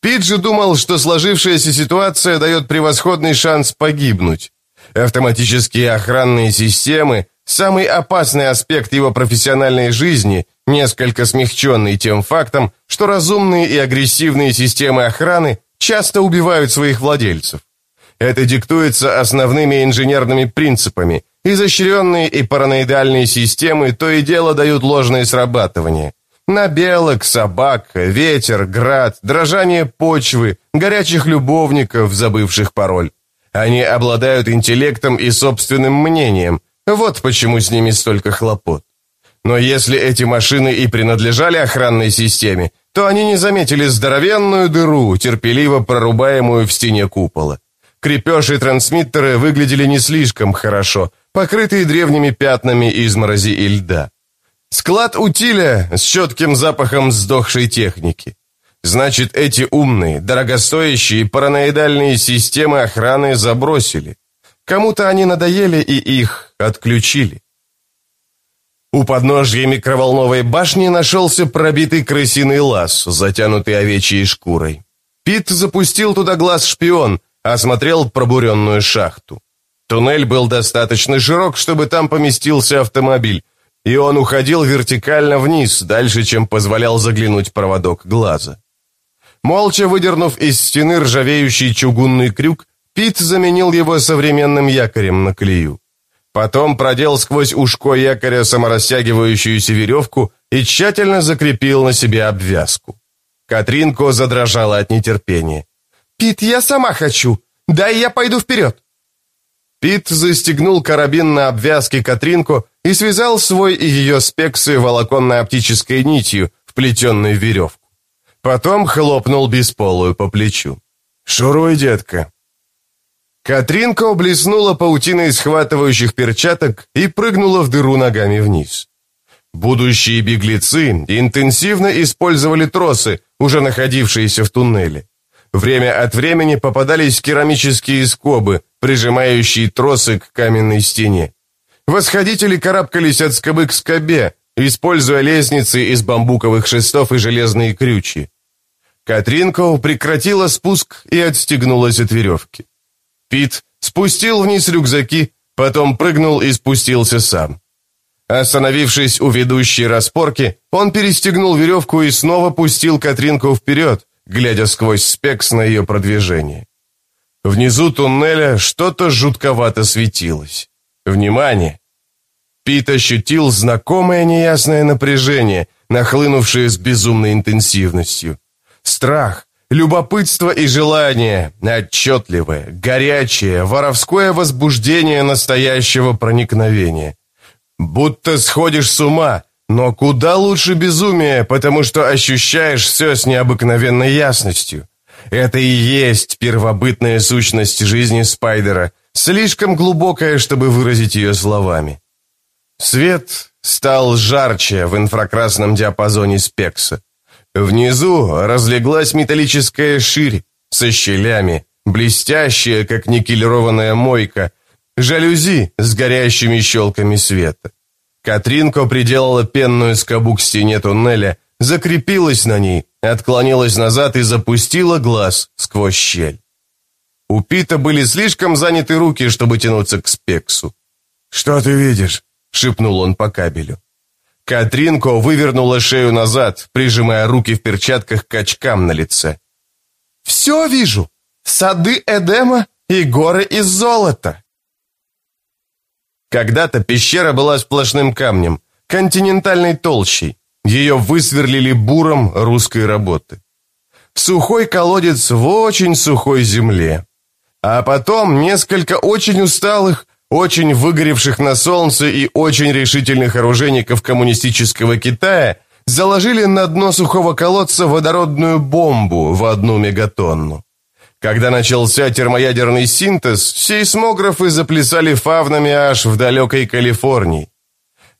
Пиджи думал, что сложившаяся ситуация дает превосходный шанс погибнуть. Автоматические охранные системы – самый опасный аспект его профессиональной жизни, несколько смягченный тем фактом, что разумные и агрессивные системы охраны часто убивают своих владельцев. Это диктуется основными инженерными принципами. Изощренные и параноидальные системы то и дело дают ложные срабатывания. На белок, собак, ветер, град, дрожание почвы, горячих любовников, забывших пароль. Они обладают интеллектом и собственным мнением. Вот почему с ними столько хлопот. Но если эти машины и принадлежали охранной системе, то они не заметили здоровенную дыру, терпеливо прорубаемую в стене купола. Крепеж и трансмиттеры выглядели не слишком хорошо, покрытые древними пятнами изморози и льда. Склад утиля с четким запахом сдохшей техники. Значит, эти умные, дорогостоящие параноидальные системы охраны забросили. Кому-то они надоели и их отключили. У подножья микроволновой башни нашелся пробитый крысиный лаз, затянутый овечьей шкурой. Пит запустил туда глаз-шпион, осмотрел пробуренную шахту. Туннель был достаточно широк, чтобы там поместился автомобиль, и он уходил вертикально вниз, дальше, чем позволял заглянуть проводок глаза. Молча выдернув из стены ржавеющий чугунный крюк, Пит заменил его современным якорем на клею. Потом продел сквозь ушко якоря саморастягивающуюся веревку и тщательно закрепил на себе обвязку. Катринко задрожала от нетерпения. «Пит, я сама хочу! Дай я пойду вперед!» Пит застегнул карабин на обвязке Катринку и связал свой и ее спексы волоконно-оптической нитью, вплетенной в веревку. Потом хлопнул бесполую по плечу. «Шуруй, детка!» Катринка облеснула паутиной схватывающих перчаток и прыгнула в дыру ногами вниз. Будущие беглецы интенсивно использовали тросы, уже находившиеся в туннеле. Время от времени попадались керамические скобы, прижимающие тросы к каменной стене. Восходители карабкались от скобы к скобе, используя лестницы из бамбуковых шестов и железные крючи. Катринко прекратила спуск и отстегнулась от веревки. Пит спустил вниз рюкзаки, потом прыгнул и спустился сам. Остановившись у ведущей распорки, он перестегнул веревку и снова пустил Катринку вперед, глядя сквозь спекс на ее продвижение. Внизу туннеля что-то жутковато светилось. Внимание! Пит ощутил знакомое неясное напряжение, нахлынувшее с безумной интенсивностью. Страх, любопытство и желание, отчетливое, горячее, воровское возбуждение настоящего проникновения. Будто сходишь с ума, но куда лучше безумие, потому что ощущаешь все с необыкновенной ясностью. Это и есть первобытная сущность жизни Спайдера, слишком глубокая, чтобы выразить ее словами. Свет стал жарче в инфракрасном диапазоне спекса. Внизу разлеглась металлическая ширь со щелями, блестящая, как никелированная мойка, жалюзи с горящими щелками света. Катринко приделала пенную скобу к стене туннеля, закрепилась на ней, отклонилась назад и запустила глаз сквозь щель. У Пита были слишком заняты руки, чтобы тянуться к спексу. «Что ты видишь?» — шепнул он по кабелю. Катринко вывернула шею назад, прижимая руки в перчатках к очкам на лице. «Все вижу! Сады Эдема и горы из золота!» Когда-то пещера была сплошным камнем, континентальной толщей. Ее высверлили буром русской работы. Сухой колодец в очень сухой земле. А потом несколько очень усталых, очень выгоревших на солнце и очень решительных оружейников коммунистического Китая заложили на дно сухого колодца водородную бомбу в одну мегатонну. Когда начался термоядерный синтез, сейсмографы заплясали фавнами аж в далекой Калифорнии.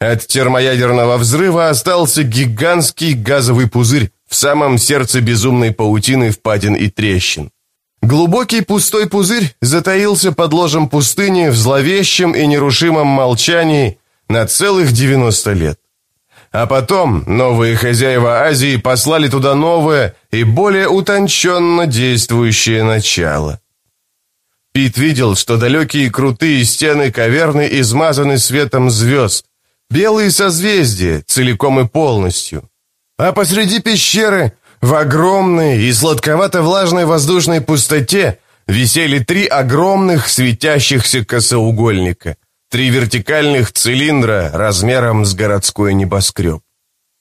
От термоядерного взрыва остался гигантский газовый пузырь в самом сердце безумной паутины впадин и трещин. Глубокий пустой пузырь затаился под ложем пустыни в зловещем и нерушимом молчании на целых 90 лет. А потом новые хозяева Азии послали туда новое и более утонченно действующее начало. Пит видел, что далекие крутые стены каверны измазаны светом звезд, белые созвездия целиком и полностью. А посреди пещеры в огромной и сладковато-влажной воздушной пустоте висели три огромных светящихся косоугольника, три вертикальных цилиндра размером с городской небоскреб.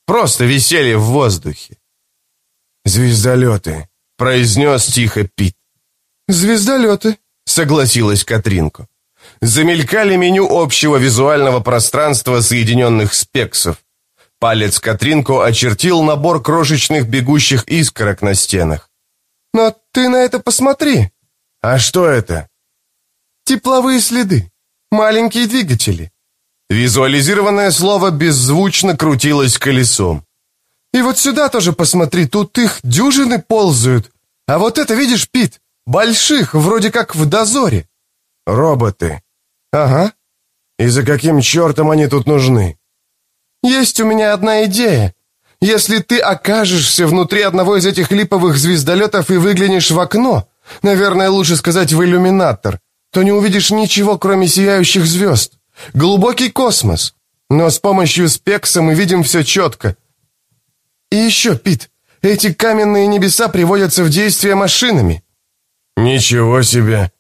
Просто висели в воздухе. «Звездолеты», — произнес тихо Пит. «Звездолеты», — согласилась Катринко. Замелькали меню общего визуального пространства соединенных спексов. Палец Катринко очертил набор крошечных бегущих искорок на стенах. «Но ты на это посмотри!» «А что это?» «Тепловые следы. Маленькие двигатели». Визуализированное слово беззвучно крутилось колесом. «И вот сюда тоже посмотри, тут их дюжины ползают. А вот это, видишь, Пит, больших, вроде как в дозоре». «Роботы». «Ага». «И за каким чертом они тут нужны?» Есть у меня одна идея. Если ты окажешься внутри одного из этих липовых звездолетов и выглянешь в окно, наверное, лучше сказать в иллюминатор, то не увидишь ничего, кроме сияющих звезд. Глубокий космос. Но с помощью спекса мы видим все четко. И еще, Пит, эти каменные небеса приводятся в действие машинами. Ничего себе.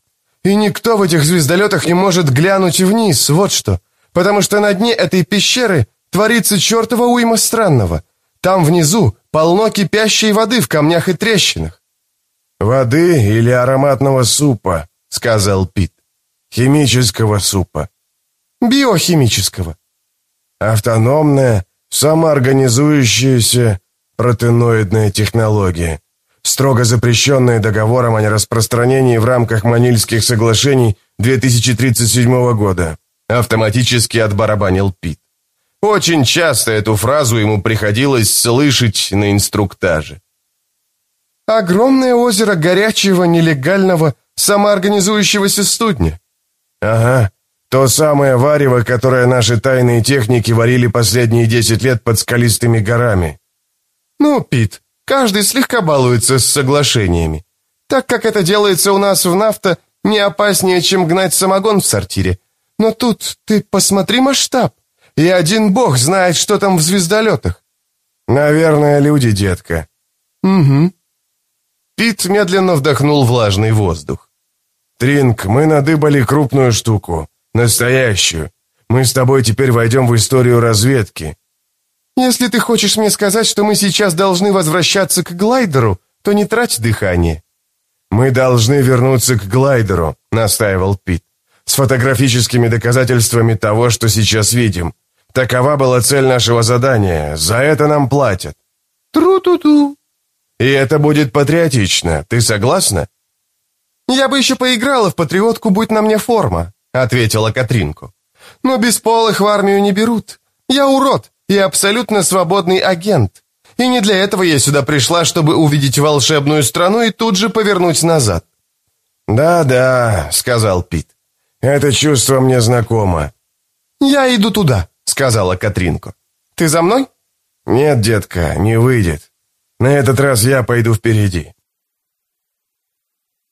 И никто в этих звездолетах не может глянуть вниз, вот что. Потому что на дне этой пещеры Творится чертова уйма странного. Там внизу полно кипящей воды в камнях и трещинах. «Воды или ароматного супа», — сказал Пит. «Химического супа». «Биохимического». «Автономная, самоорганизующаяся, протеноидная технология, строго запрещенная договором о нераспространении в рамках Манильских соглашений 2037 года. Автоматически отбарабанил Пит. Очень часто эту фразу ему приходилось слышать на инструктаже. «Огромное озеро горячего, нелегального, самоорганизующегося студня». «Ага, то самое варево, которое наши тайные техники варили последние десять лет под скалистыми горами». «Ну, Пит, каждый слегка балуется с соглашениями. Так как это делается у нас в нафта, не опаснее, чем гнать самогон в сортире. Но тут ты посмотри масштаб. И один бог знает, что там в звездолетах. Наверное, люди, детка. Угу. Пит медленно вдохнул влажный воздух. Тринк, мы надыбали крупную штуку. Настоящую. Мы с тобой теперь войдем в историю разведки. Если ты хочешь мне сказать, что мы сейчас должны возвращаться к глайдеру, то не трать дыхание. Мы должны вернуться к глайдеру, настаивал Пит. С фотографическими доказательствами того, что сейчас видим. Такова была цель нашего задания. За это нам платят. Тру-ту-ту. И это будет патриотично. Ты согласна? Я бы еще поиграла в патриотку, будь на мне форма, ответила Катринку. Но бесполых в армию не берут. Я урод и абсолютно свободный агент. И не для этого я сюда пришла, чтобы увидеть волшебную страну и тут же повернуть назад. «Да-да», — сказал Пит. «Это чувство мне знакомо». «Я иду туда», сказала Катринко. «Ты за мной?» «Нет, детка, не выйдет. На этот раз я пойду впереди».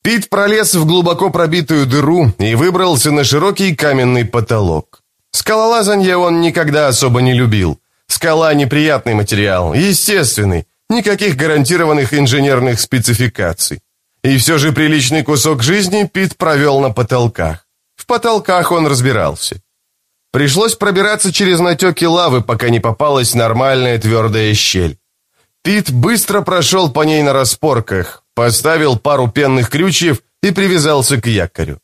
Пит пролез в глубоко пробитую дыру и выбрался на широкий каменный потолок. Скалолазанье он никогда особо не любил. Скала – неприятный материал, естественный, никаких гарантированных инженерных спецификаций. И все же приличный кусок жизни Пит провел на потолках. В потолках он разбирался. Пришлось пробираться через натеки лавы, пока не попалась нормальная твердая щель. Пит быстро прошел по ней на распорках, поставил пару пенных крючьев и привязался к якорю.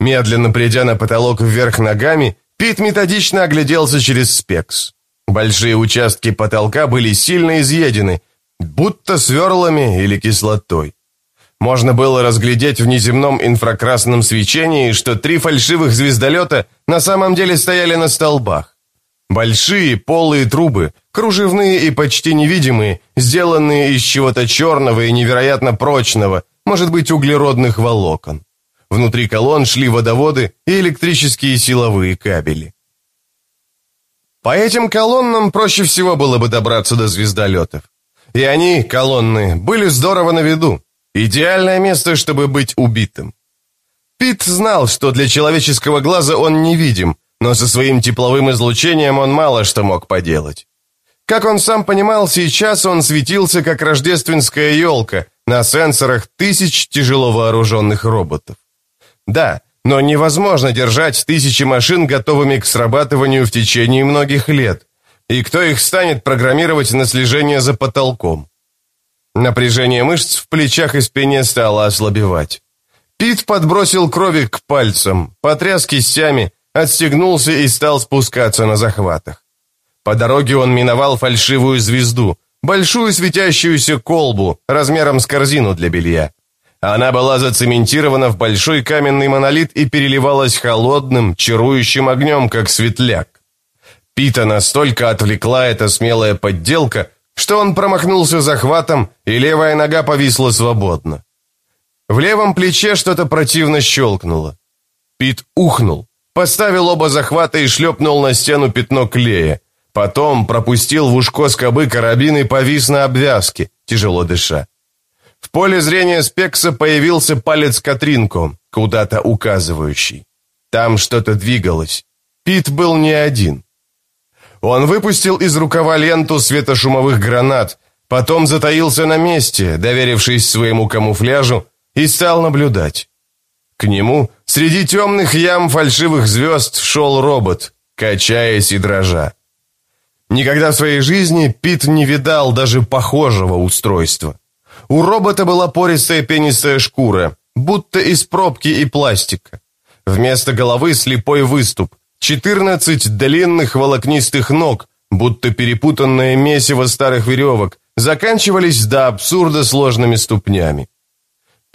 Медленно придя на потолок вверх ногами, Пит методично огляделся через спекс. Большие участки потолка были сильно изъедены, будто сверлами или кислотой. Можно было разглядеть в неземном инфракрасном свечении, что три фальшивых звездолета на самом деле стояли на столбах. Большие полые трубы, кружевные и почти невидимые, сделанные из чего-то черного и невероятно прочного, может быть, углеродных волокон. Внутри колонн шли водоводы и электрические силовые кабели. По этим колоннам проще всего было бы добраться до звездолетов. И они, колонны, были здорово на виду. Идеальное место, чтобы быть убитым. Пит знал, что для человеческого глаза он невидим, но со своим тепловым излучением он мало что мог поделать. Как он сам понимал, сейчас он светился, как рождественская елка, на сенсорах тысяч тяжело вооруженных роботов. Да, но невозможно держать тысячи машин готовыми к срабатыванию в течение многих лет. И кто их станет программировать на слежение за потолком? Напряжение мышц в плечах и спине стало ослабевать. Пит подбросил крови к пальцам, потряс кистями, отстегнулся и стал спускаться на захватах. По дороге он миновал фальшивую звезду, большую светящуюся колбу размером с корзину для белья. Она была зацементирована в большой каменный монолит и переливалась холодным, чарующим огнем, как светляк. Пита настолько отвлекла эта смелая подделка, что он промахнулся захватом, и левая нога повисла свободно. В левом плече что-то противно щелкнуло. Пит ухнул, поставил оба захвата и шлепнул на стену пятно клея. Потом пропустил в ушко скобы карабин и повис на обвязке, тяжело дыша. В поле зрения Спекса появился палец Катринку, куда-то указывающий. Там что-то двигалось. Пит был не один. Он выпустил из рукава ленту светошумовых гранат, потом затаился на месте, доверившись своему камуфляжу, и стал наблюдать. К нему среди темных ям фальшивых звезд шел робот, качаясь и дрожа. Никогда в своей жизни Пит не видал даже похожего устройства. У робота была пористая пенистая шкура, будто из пробки и пластика. Вместо головы слепой выступ, Четырнадцать длинных волокнистых ног, будто перепутанное месиво старых веревок, заканчивались до абсурда сложными ступнями.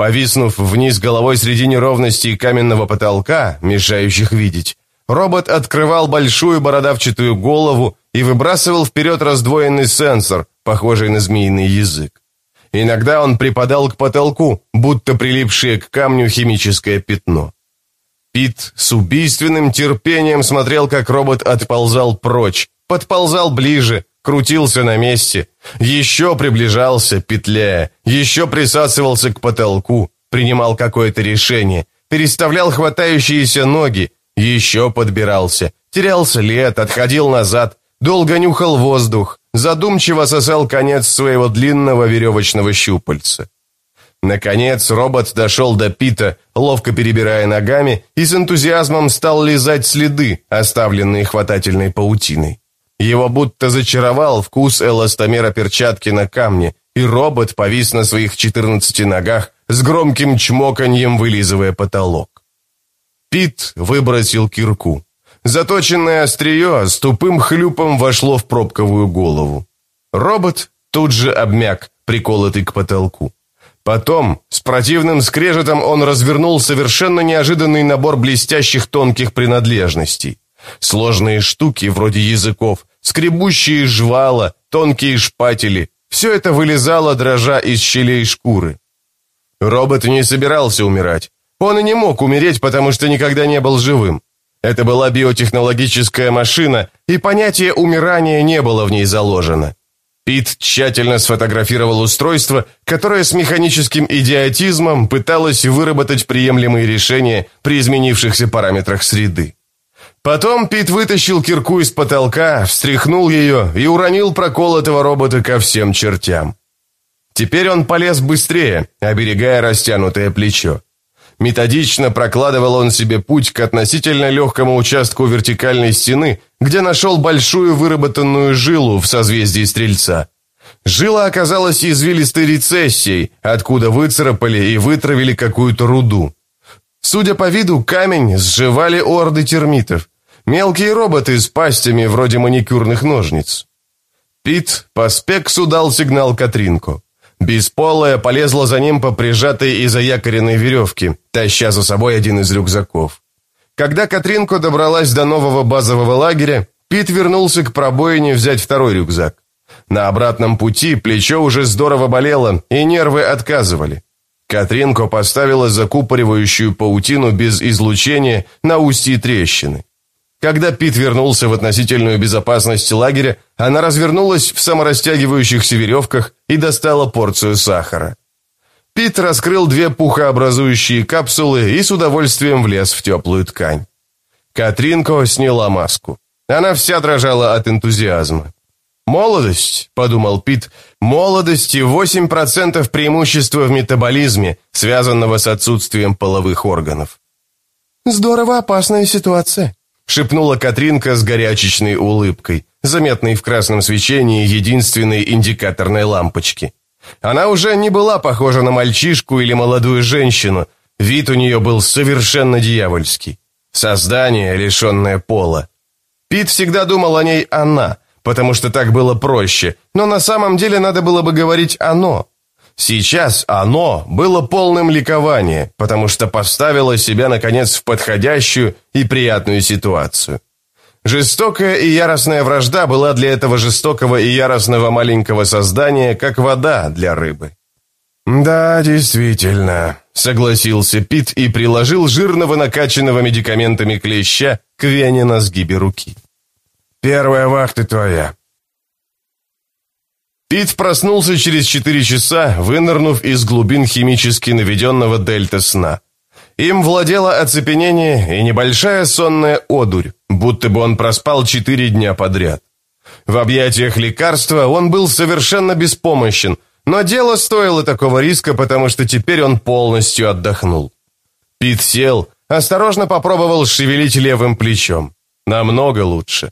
Повиснув вниз головой среди неровностей каменного потолка, мешающих видеть, робот открывал большую бородавчатую голову и выбрасывал вперед раздвоенный сенсор, похожий на змеиный язык. Иногда он припадал к потолку, будто прилипшее к камню химическое пятно. Пит с убийственным терпением смотрел, как робот отползал прочь, подползал ближе, крутился на месте, еще приближался, петляя, еще присасывался к потолку, принимал какое-то решение, переставлял хватающиеся ноги, еще подбирался, терял след, отходил назад, долго нюхал воздух, задумчиво сосал конец своего длинного веревочного щупальца. Наконец робот дошел до Пита, ловко перебирая ногами, и с энтузиазмом стал лизать следы, оставленные хватательной паутиной. Его будто зачаровал вкус эластомера перчатки на камне, и робот повис на своих 14 ногах, с громким чмоканьем вылизывая потолок. Пит выбросил кирку. Заточенное острие с тупым хлюпом вошло в пробковую голову. Робот тут же обмяк, приколотый к потолку. Потом, с противным скрежетом, он развернул совершенно неожиданный набор блестящих тонких принадлежностей. Сложные штуки, вроде языков, скребущие жвала, тонкие шпатели – все это вылезало, дрожа из щелей шкуры. Робот не собирался умирать. Он и не мог умереть, потому что никогда не был живым. Это была биотехнологическая машина, и понятие умирания не было в ней заложено. Пит тщательно сфотографировал устройство, которое с механическим идиотизмом пыталось выработать приемлемые решения при изменившихся параметрах среды. Потом Пит вытащил кирку из потолка, встряхнул ее и уронил проколотого робота ко всем чертям. Теперь он полез быстрее, оберегая растянутое плечо. Методично прокладывал он себе путь к относительно легкому участку вертикальной стены, где нашел большую выработанную жилу в созвездии Стрельца. Жила оказалась извилистой рецессией, откуда выцарапали и вытравили какую-то руду. Судя по виду, камень сживали орды термитов. Мелкие роботы с пастями вроде маникюрных ножниц. Пит по спексу дал сигнал Катринку. Бесполая полезла за ним по прижатой и заякоренной веревке, таща за собой один из рюкзаков. Когда Катринко добралась до нового базового лагеря, Пит вернулся к пробоине взять второй рюкзак. На обратном пути плечо уже здорово болело, и нервы отказывали. Катринко поставила закупоривающую паутину без излучения на устье трещины. Когда Пит вернулся в относительную безопасность лагеря, она развернулась в саморастягивающихся веревках и достала порцию сахара. Пит раскрыл две пухообразующие капсулы и с удовольствием влез в теплую ткань. Катринко сняла маску. Она вся дрожала от энтузиазма. «Молодость», — подумал Пит, — «молодость и 8% преимущества в метаболизме, связанного с отсутствием половых органов». «Здорово опасная ситуация», шепнула Катринка с горячечной улыбкой, заметной в красном свечении единственной индикаторной лампочки. Она уже не была похожа на мальчишку или молодую женщину, вид у нее был совершенно дьявольский. Создание, лишенное пола. Пит всегда думал о ней «она», потому что так было проще, но на самом деле надо было бы говорить «оно». Сейчас оно было полным ликования, потому что поставило себя, наконец, в подходящую и приятную ситуацию. Жестокая и яростная вражда была для этого жестокого и яростного маленького создания, как вода для рыбы. «Да, действительно», — согласился Пит и приложил жирного накачанного медикаментами клеща к вене на сгибе руки. «Первая вахта твоя. Пит проснулся через четыре часа, вынырнув из глубин химически наведенного дельта-сна. Им владело оцепенение и небольшая сонная одурь, будто бы он проспал четыре дня подряд. В объятиях лекарства он был совершенно беспомощен, но дело стоило такого риска, потому что теперь он полностью отдохнул. Пит сел, осторожно попробовал шевелить левым плечом. Намного лучше.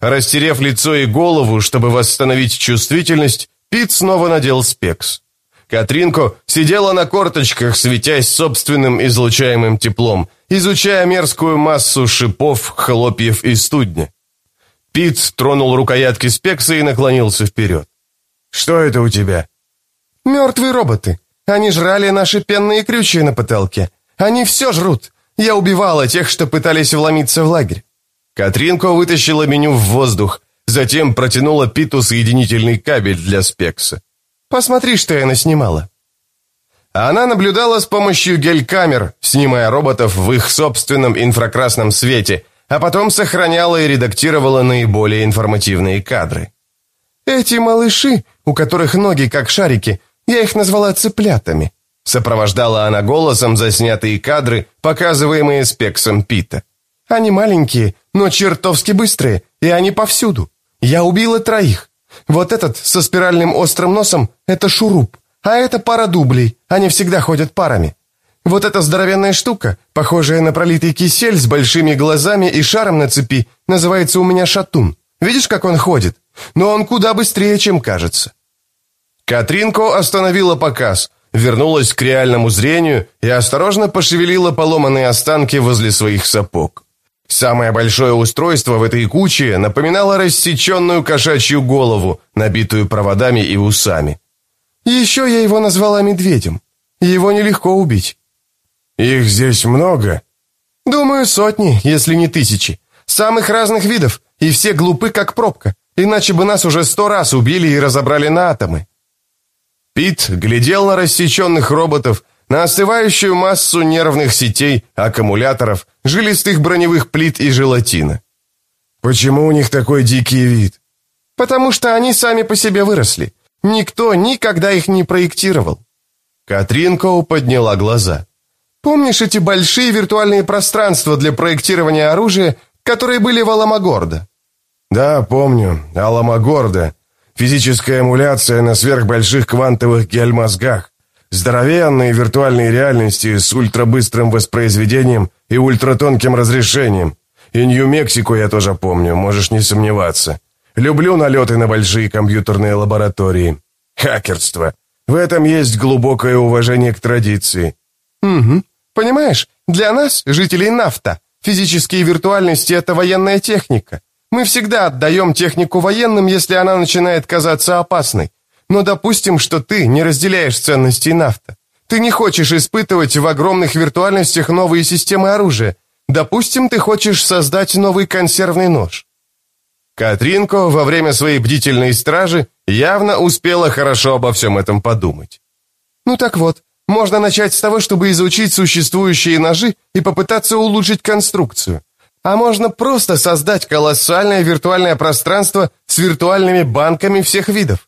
Растерев лицо и голову, чтобы восстановить чувствительность, Пит снова надел спекс. Катринко сидела на корточках, светясь собственным излучаемым теплом, изучая мерзкую массу шипов, хлопьев и студня. Пит тронул рукоятки спекса и наклонился вперед. Что это у тебя?» «Мертвые роботы. Они жрали наши пенные крючья на потолке. Они все жрут. Я убивала тех, что пытались вломиться в лагерь». Катринко вытащила меню в воздух, затем протянула Питу соединительный кабель для спекса. «Посмотри, что я наснимала». Она наблюдала с помощью гель-камер, снимая роботов в их собственном инфракрасном свете, а потом сохраняла и редактировала наиболее информативные кадры. «Эти малыши, у которых ноги как шарики, я их назвала цыплятами», сопровождала она голосом заснятые кадры, показываемые спексом Пита. «Они маленькие, но чертовски быстрые, и они повсюду. Я убила троих. Вот этот со спиральным острым носом – это шуруп, а это пара дублей, они всегда ходят парами. Вот эта здоровенная штука, похожая на пролитый кисель с большими глазами и шаром на цепи, называется у меня шатун. Видишь, как он ходит? Но он куда быстрее, чем кажется. Катринко остановила показ, вернулась к реальному зрению и осторожно пошевелила поломанные останки возле своих сапог. Самое большое устройство в этой куче напоминало рассеченную кошачью голову, набитую проводами и усами. Еще я его назвала медведем. Его нелегко убить. Их здесь много? Думаю, сотни, если не тысячи. Самых разных видов, и все глупы, как пробка. Иначе бы нас уже сто раз убили и разобрали на атомы. Пит глядел на рассеченных роботов, на остывающую массу нервных сетей, аккумуляторов, жилистых броневых плит и желатина. Почему у них такой дикий вид? Потому что они сами по себе выросли. Никто никогда их не проектировал. Катринкоу подняла глаза. Помнишь эти большие виртуальные пространства для проектирования оружия, которые были в Аламагордо? Да, помню. Аламагордо. Физическая эмуляция на сверхбольших квантовых гельмозгах. Здоровенные виртуальные реальности с ультрабыстрым воспроизведением и ультратонким разрешением. И Нью-Мексико я тоже помню, можешь не сомневаться. Люблю налеты на большие компьютерные лаборатории. Хакерство. В этом есть глубокое уважение к традиции. Угу. Понимаешь, для нас, жителей нафта, физические виртуальности – это военная техника. Мы всегда отдаем технику военным, если она начинает казаться опасной. Но допустим, что ты не разделяешь ценностей нафта. Ты не хочешь испытывать в огромных виртуальностях новые системы оружия. Допустим, ты хочешь создать новый консервный нож. Катринко во время своей бдительной стражи явно успела хорошо обо всем этом подумать. Ну так вот, можно начать с того, чтобы изучить существующие ножи и попытаться улучшить конструкцию. А можно просто создать колоссальное виртуальное пространство с виртуальными банками всех видов.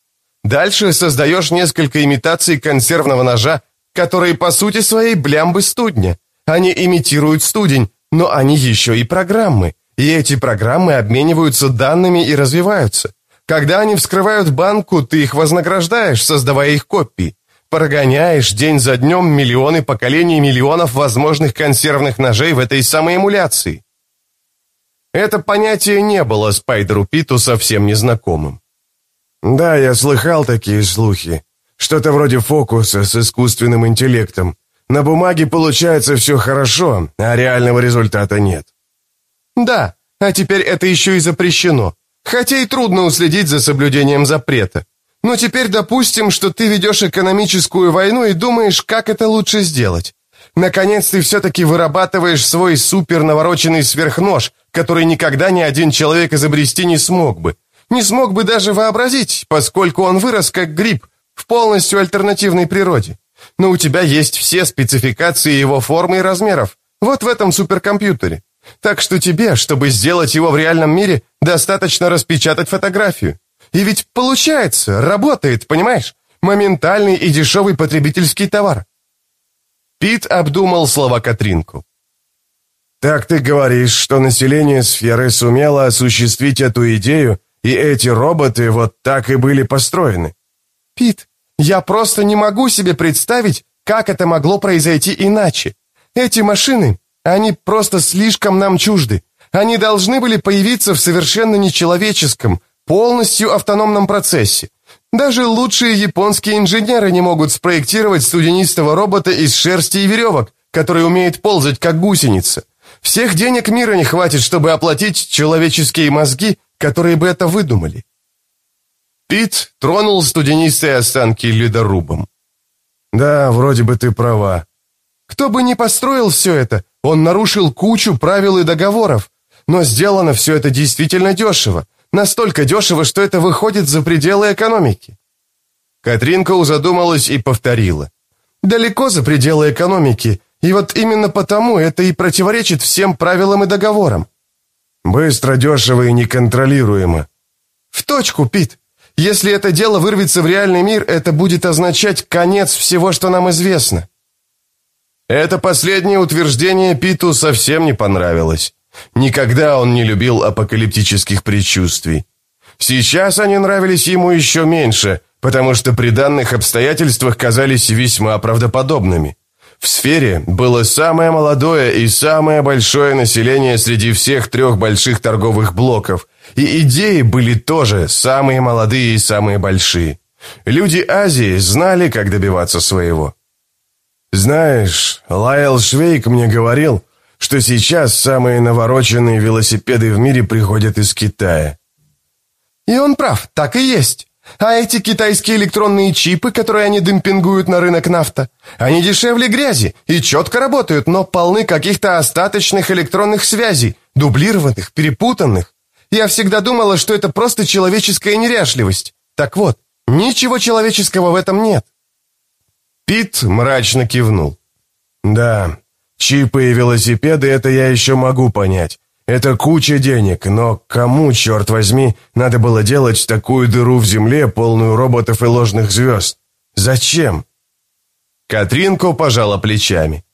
Дальше создаешь несколько имитаций консервного ножа, которые по сути своей блямбы студня. Они имитируют студень, но они еще и программы. И эти программы обмениваются данными и развиваются. Когда они вскрывают банку, ты их вознаграждаешь, создавая их копии. Прогоняешь день за днем миллионы поколений миллионов возможных консервных ножей в этой самой эмуляции. Это понятие не было Спайдеру Питу совсем незнакомым. Да, я слыхал такие слухи. Что-то вроде фокуса с искусственным интеллектом. На бумаге получается все хорошо, а реального результата нет. Да, а теперь это еще и запрещено. Хотя и трудно уследить за соблюдением запрета. Но теперь допустим, что ты ведешь экономическую войну и думаешь, как это лучше сделать. Наконец ты все-таки вырабатываешь свой супер навороченный сверхнож, который никогда ни один человек изобрести не смог бы. Не смог бы даже вообразить, поскольку он вырос как гриб в полностью альтернативной природе. Но у тебя есть все спецификации его формы и размеров. Вот в этом суперкомпьютере. Так что тебе, чтобы сделать его в реальном мире, достаточно распечатать фотографию. И ведь получается, работает, понимаешь? Моментальный и дешевый потребительский товар. Пит обдумал слова Катринку. «Так ты говоришь, что население сферы сумело осуществить эту идею, и эти роботы вот так и были построены?» «Пит, я просто не могу себе представить, как это могло произойти иначе. Эти машины, они просто слишком нам чужды. Они должны были появиться в совершенно нечеловеческом, полностью автономном процессе. Даже лучшие японские инженеры не могут спроектировать студенистого робота из шерсти и веревок, который умеет ползать как гусеница. Всех денег мира не хватит, чтобы оплатить человеческие мозги, которые бы это выдумали. Пит тронул студенистые останки ледорубом. «Да, вроде бы ты права. Кто бы ни построил все это, он нарушил кучу правил и договоров. Но сделано все это действительно дешево. Настолько дешево, что это выходит за пределы экономики». Катринка задумалась и повторила. «Далеко за пределы экономики, и вот именно потому это и противоречит всем правилам и договорам». «Быстро, дешево и неконтролируемо». «В точку, Пит. Если это дело вырвется в реальный мир, это будет означать конец всего, что нам известно». Это последнее утверждение Питу совсем не понравилось. Никогда он не любил апокалиптических предчувствий. Сейчас они нравились ему еще меньше, потому что при данных обстоятельствах казались весьма правдоподобными. В сфере было самое молодое и самое большое население среди всех трех больших торговых блоков, и идеи были тоже самые молодые и самые большие. Люди Азии знали, как добиваться своего. «Знаешь, Лайл Швейк мне говорил, что сейчас самые навороченные велосипеды в мире приходят из Китая». «И он прав, так и есть. А эти китайские электронные чипы, которые они демпингуют на рынок нафта, они дешевле грязи и четко работают, но полны каких-то остаточных электронных связей, дублированных, перепутанных. Я всегда думала, что это просто человеческая неряшливость. Так вот, ничего человеческого в этом нет. Пит мрачно кивнул. Да, чипы и велосипеды это я еще могу понять. Это куча денег, но кому, черт возьми, надо было делать такую дыру в земле, полную роботов и ложных звезд? Зачем? Катринко пожала плечами.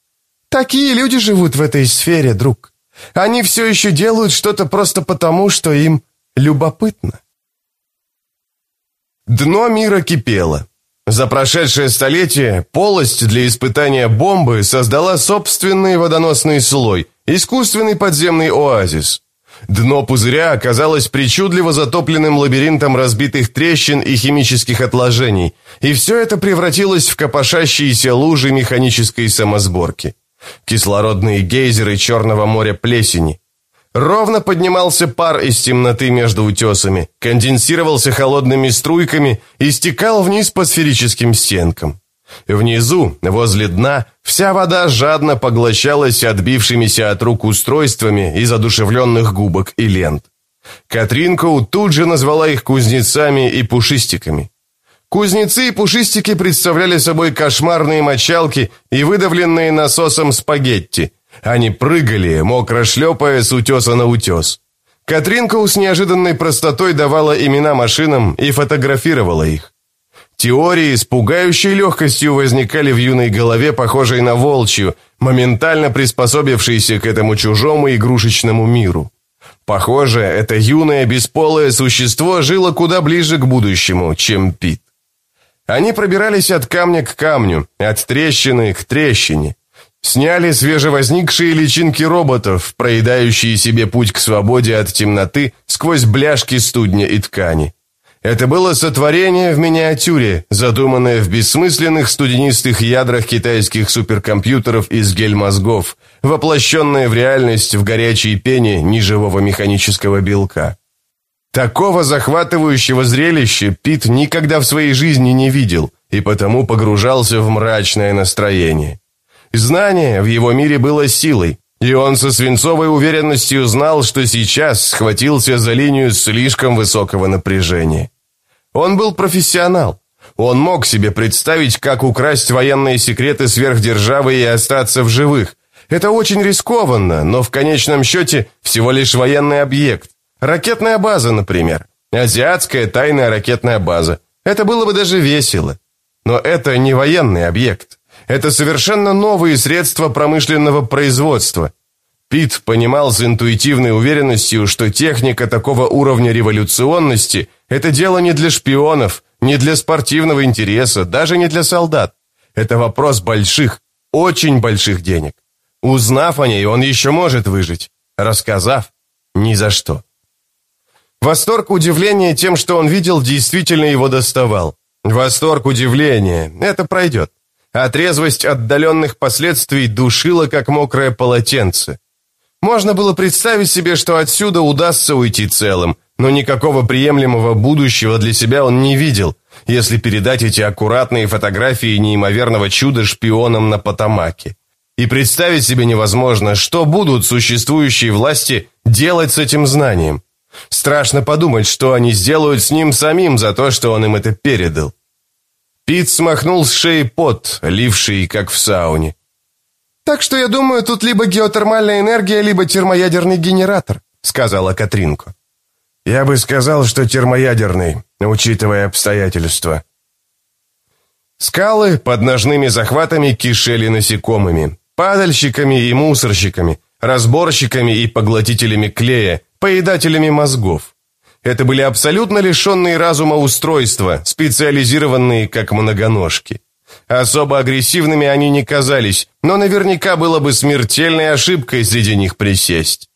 Такие люди живут в этой сфере, друг. Они все еще делают что-то просто потому, что им любопытно. Дно мира кипело. За прошедшее столетие полость для испытания бомбы создала собственный водоносный слой, искусственный подземный оазис. Дно пузыря оказалось причудливо затопленным лабиринтом разбитых трещин и химических отложений, и все это превратилось в копошащиеся лужи механической самосборки кислородные гейзеры Черного моря плесени. Ровно поднимался пар из темноты между утесами, конденсировался холодными струйками и стекал вниз по сферическим стенкам. Внизу, возле дна, вся вода жадно поглощалась отбившимися от рук устройствами из одушевленных губок и лент. Катринку тут же назвала их кузнецами и пушистиками. Кузнецы и пушистики представляли собой кошмарные мочалки и выдавленные насосом спагетти. Они прыгали, мокро шлепая с утеса на утес. Катринка с неожиданной простотой давала имена машинам и фотографировала их. Теории с пугающей легкостью возникали в юной голове, похожей на волчью, моментально приспособившейся к этому чужому игрушечному миру. Похоже, это юное бесполое существо жило куда ближе к будущему, чем Пит. Они пробирались от камня к камню, от трещины к трещине. Сняли свежевозникшие личинки роботов, проедающие себе путь к свободе от темноты сквозь бляшки студня и ткани. Это было сотворение в миниатюре, задуманное в бессмысленных студенистых ядрах китайских суперкомпьютеров из гель-мозгов, воплощенное в реальность в горячей пене неживого механического белка. Такого захватывающего зрелища Пит никогда в своей жизни не видел и потому погружался в мрачное настроение. Знание в его мире было силой, и он со свинцовой уверенностью знал, что сейчас схватился за линию слишком высокого напряжения. Он был профессионал. Он мог себе представить, как украсть военные секреты сверхдержавы и остаться в живых. Это очень рискованно, но в конечном счете всего лишь военный объект. Ракетная база, например. Азиатская тайная ракетная база. Это было бы даже весело. Но это не военный объект. Это совершенно новые средства промышленного производства. Пит понимал с интуитивной уверенностью, что техника такого уровня революционности – это дело не для шпионов, не для спортивного интереса, даже не для солдат. Это вопрос больших, очень больших денег. Узнав о ней, он еще может выжить. Рассказав – ни за что. Восторг удивления тем, что он видел, действительно его доставал. Восторг удивления – это пройдет. А трезвость отдаленных последствий душила, как мокрое полотенце. Можно было представить себе, что отсюда удастся уйти целым, но никакого приемлемого будущего для себя он не видел, если передать эти аккуратные фотографии неимоверного чуда шпионам на Потамаке. И представить себе невозможно, что будут существующие власти делать с этим знанием. Страшно подумать, что они сделают с ним самим за то, что он им это передал. Пит смахнул с шеи пот, ливший, как в сауне. «Так что я думаю, тут либо геотермальная энергия, либо термоядерный генератор», сказала Катринко. «Я бы сказал, что термоядерный, учитывая обстоятельства». Скалы под ножными захватами кишели насекомыми, падальщиками и мусорщиками, разборщиками и поглотителями клея, поедателями мозгов. Это были абсолютно лишенные разума устройства, специализированные как многоножки. Особо агрессивными они не казались, но наверняка было бы смертельной ошибкой среди них присесть.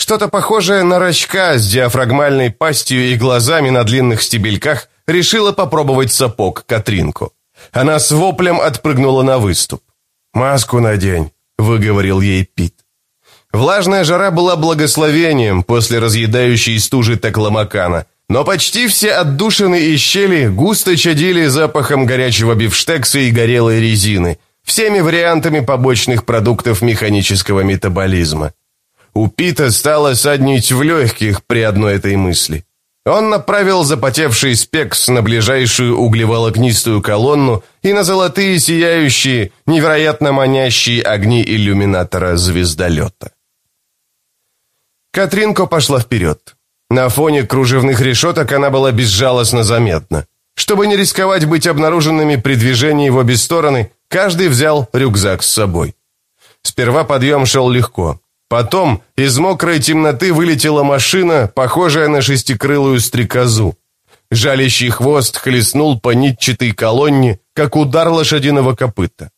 Что-то похожее на рачка с диафрагмальной пастью и глазами на длинных стебельках решила попробовать сапог Катринку. Она с воплем отпрыгнула на выступ. «Маску надень», — выговорил ей Пит. Влажная жара была благословением после разъедающей стужи Текламакана, но почти все отдушины и щели густо чадили запахом горячего бифштекса и горелой резины, всеми вариантами побочных продуктов механического метаболизма. У Пита стало саднить в легких при одной этой мысли. Он направил запотевший спекс на ближайшую углеволокнистую колонну и на золотые сияющие, невероятно манящие огни иллюминатора звездолета. Катринко пошла вперед. На фоне кружевных решеток она была безжалостно заметна. Чтобы не рисковать быть обнаруженными при движении в обе стороны, каждый взял рюкзак с собой. Сперва подъем шел легко. Потом из мокрой темноты вылетела машина, похожая на шестикрылую стрекозу. Жалящий хвост хлестнул по нитчатой колонне, как удар лошадиного копыта.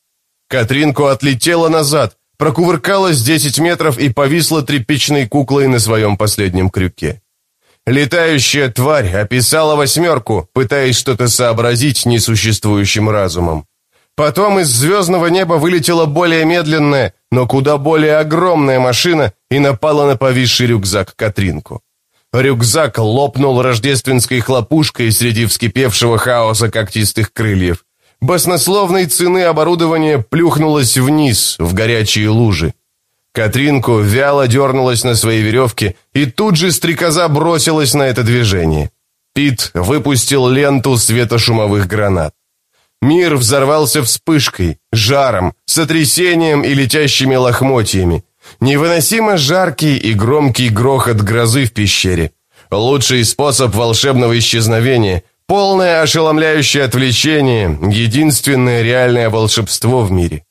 Катринку отлетела назад, прокувыркалась 10 метров и повисла тряпичной куклой на своем последнем крюке. Летающая тварь описала восьмерку, пытаясь что-то сообразить несуществующим разумом. Потом из звездного неба вылетела более медленная, но куда более огромная машина и напала на повисший рюкзак Катринку. Рюкзак лопнул рождественской хлопушкой среди вскипевшего хаоса когтистых крыльев баснословной цены оборудование плюхнулось вниз, в горячие лужи. Катринку вяло дернулась на своей веревке, и тут же стрекоза бросилась на это движение. Пит выпустил ленту светошумовых гранат. Мир взорвался вспышкой, жаром, сотрясением и летящими лохмотьями. Невыносимо жаркий и громкий грохот грозы в пещере. Лучший способ волшебного исчезновения, Полное ошеломляющее отвлечение, единственное реальное волшебство в мире.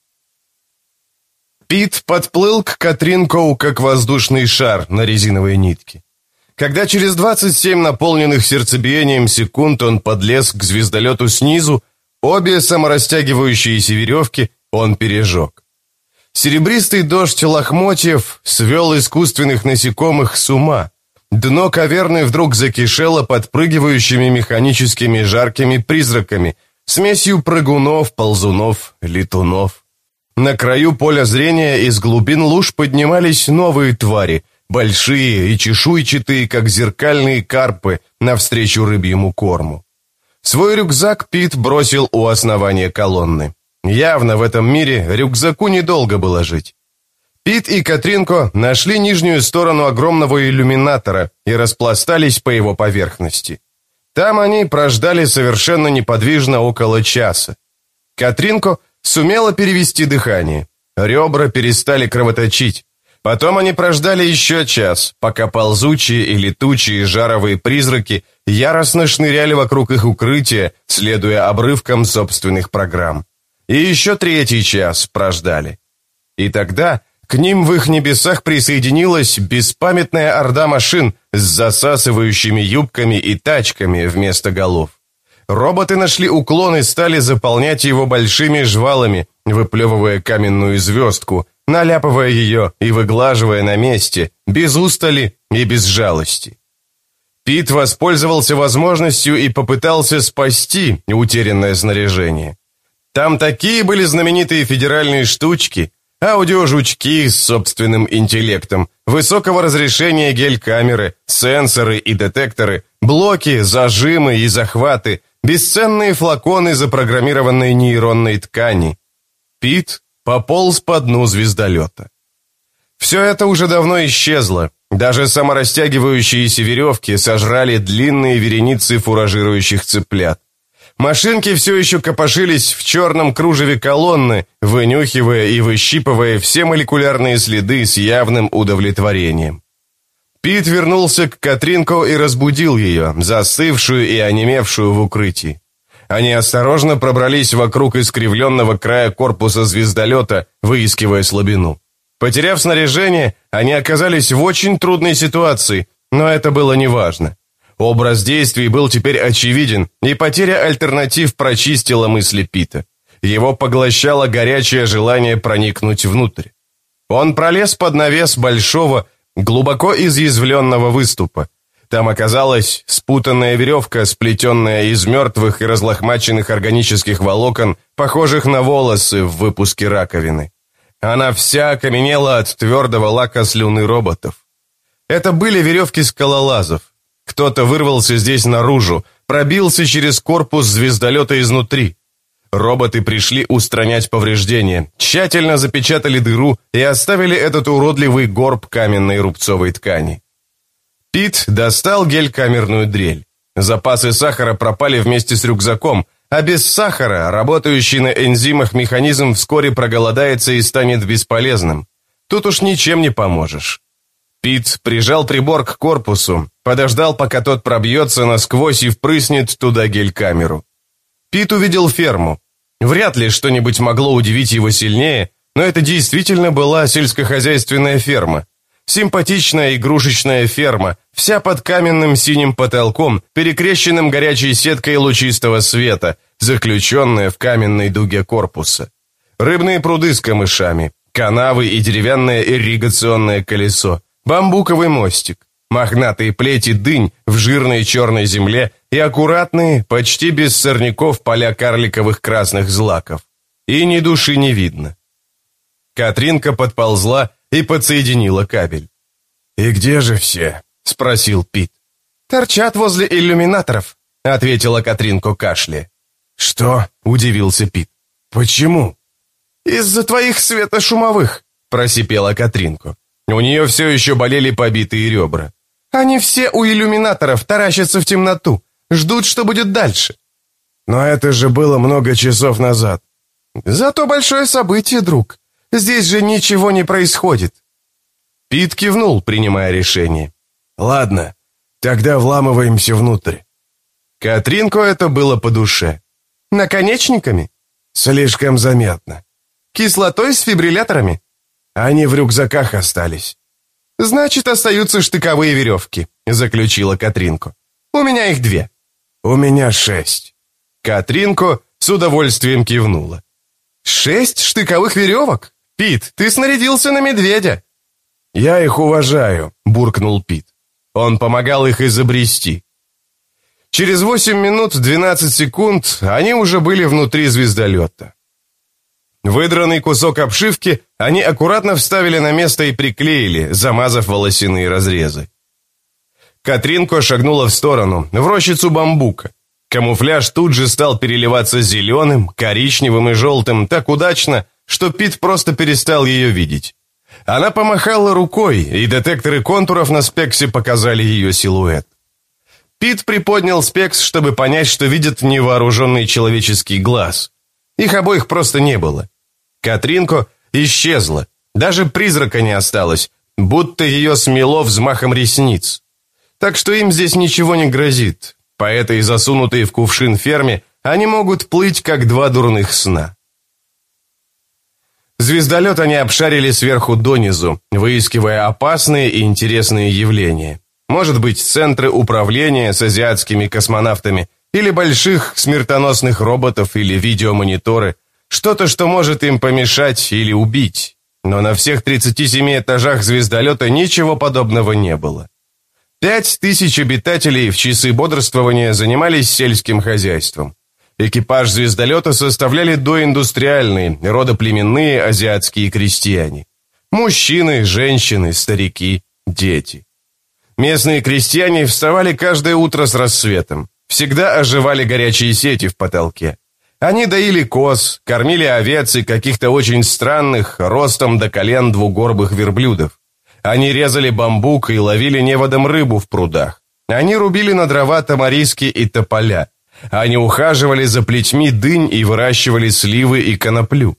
Пит подплыл к Катринкоу, как воздушный шар на резиновой нитке. Когда через 27 наполненных сердцебиением секунд он подлез к звездолету снизу, обе саморастягивающиеся веревки он пережег. Серебристый дождь лохмотьев свел искусственных насекомых с ума. Дно каверны вдруг закишело подпрыгивающими механическими жаркими призраками, смесью прыгунов, ползунов, летунов. На краю поля зрения из глубин луж поднимались новые твари, большие и чешуйчатые, как зеркальные карпы, навстречу рыбьему корму. Свой рюкзак Пит бросил у основания колонны. Явно в этом мире рюкзаку недолго было жить. Пит и Катринко нашли нижнюю сторону огромного иллюминатора и распластались по его поверхности. Там они прождали совершенно неподвижно около часа. Катринко сумела перевести дыхание. Ребра перестали кровоточить. Потом они прождали еще час, пока ползучие и летучие жаровые призраки яростно шныряли вокруг их укрытия, следуя обрывкам собственных программ. И еще третий час прождали. И тогда к ним в их небесах присоединилась беспамятная орда машин с засасывающими юбками и тачками вместо голов. Роботы нашли уклон и стали заполнять его большими жвалами, выплевывая каменную звездку, наляпывая ее и выглаживая на месте, без устали и без жалости. Пит воспользовался возможностью и попытался спасти утерянное снаряжение. Там такие были знаменитые федеральные штучки, Аудиожучки с собственным интеллектом, высокого разрешения гель-камеры, сенсоры и детекторы, блоки, зажимы и захваты, бесценные флаконы запрограммированной нейронной ткани. Пит пополз по дну звездолета. Все это уже давно исчезло. Даже саморастягивающиеся веревки сожрали длинные вереницы фуражирующих цыплят. Машинки все еще копошились в черном кружеве колонны, вынюхивая и выщипывая все молекулярные следы с явным удовлетворением. Пит вернулся к Катринко и разбудил ее, застывшую и онемевшую в укрытии. Они осторожно пробрались вокруг искривленного края корпуса звездолета, выискивая слабину. Потеряв снаряжение, они оказались в очень трудной ситуации, но это было неважно. Образ действий был теперь очевиден, и потеря альтернатив прочистила мысли Пита. Его поглощало горячее желание проникнуть внутрь. Он пролез под навес большого, глубоко изъязвленного выступа. Там оказалась спутанная веревка, сплетенная из мертвых и разлохмаченных органических волокон, похожих на волосы в выпуске раковины. Она вся окаменела от твердого лака слюны роботов. Это были веревки скалолазов. Кто-то вырвался здесь наружу, пробился через корпус звездолета изнутри. Роботы пришли устранять повреждения, тщательно запечатали дыру и оставили этот уродливый горб каменной рубцовой ткани. Пит достал гель-камерную дрель. Запасы сахара пропали вместе с рюкзаком, а без сахара работающий на энзимах механизм вскоре проголодается и станет бесполезным. Тут уж ничем не поможешь. Пит прижал прибор к корпусу, подождал, пока тот пробьется насквозь и впрыснет туда гель-камеру. Пит увидел ферму. Вряд ли что-нибудь могло удивить его сильнее, но это действительно была сельскохозяйственная ферма. Симпатичная игрушечная ферма, вся под каменным синим потолком, перекрещенным горячей сеткой лучистого света, заключенная в каменной дуге корпуса. Рыбные пруды с камышами, канавы и деревянное ирригационное колесо, бамбуковый мостик, мохнатые плети дынь в жирной черной земле и аккуратные, почти без сорняков поля карликовых красных злаков. И ни души не видно. Катринка подползла и подсоединила кабель. «И где же все?» — спросил Пит. «Торчат возле иллюминаторов», — ответила Катринко кашля. «Что?» — удивился Пит. «Почему?» «Из-за твоих светошумовых», — просипела Катринко. У нее все еще болели побитые ребра. «Они все у иллюминаторов таращатся в темноту, ждут, что будет дальше». «Но это же было много часов назад». «Зато большое событие, друг. Здесь же ничего не происходит». Пит кивнул, принимая решение. «Ладно, тогда вламываемся внутрь». Катринку это было по душе. «Наконечниками?» «Слишком заметно». «Кислотой с фибрилляторами?» «Они в рюкзаках остались». «Значит, остаются штыковые веревки», — заключила Катринку. «У меня их две». «У меня шесть». Катринко с удовольствием кивнула. «Шесть штыковых веревок? Пит, ты снарядился на медведя!» «Я их уважаю», — буркнул Пит. Он помогал их изобрести. Через 8 минут 12 секунд они уже были внутри звездолета. Выдранный кусок обшивки они аккуратно вставили на место и приклеили, замазав волосяные разрезы. Катринко шагнула в сторону, в рощицу бамбука. Камуфляж тут же стал переливаться зеленым, коричневым и желтым так удачно, что Пит просто перестал ее видеть. Она помахала рукой, и детекторы контуров на спексе показали ее силуэт. Пит приподнял спекс, чтобы понять, что видит невооруженный человеческий глаз. Их обоих просто не было. Катринко исчезла, даже призрака не осталось, будто ее смело взмахом ресниц. Так что им здесь ничего не грозит. По этой засунутой в кувшин ферме они могут плыть, как два дурных сна. Звездолет они обшарили сверху донизу, выискивая опасные и интересные явления. Может быть, центры управления с азиатскими космонавтами, или больших смертоносных роботов, или видеомониторы, что-то, что может им помешать или убить. Но на всех 37 этажах звездолета ничего подобного не было. Пять тысяч обитателей в часы бодрствования занимались сельским хозяйством. Экипаж звездолета составляли доиндустриальные, родоплеменные азиатские крестьяне. Мужчины, женщины, старики, дети. Местные крестьяне вставали каждое утро с рассветом. Всегда оживали горячие сети в потолке. Они доили коз, кормили овец и каких-то очень странных, ростом до колен двугорбых верблюдов. Они резали бамбук и ловили неводом рыбу в прудах. Они рубили на дрова тамариски и тополя. Они ухаживали за плетьми дынь и выращивали сливы и коноплю.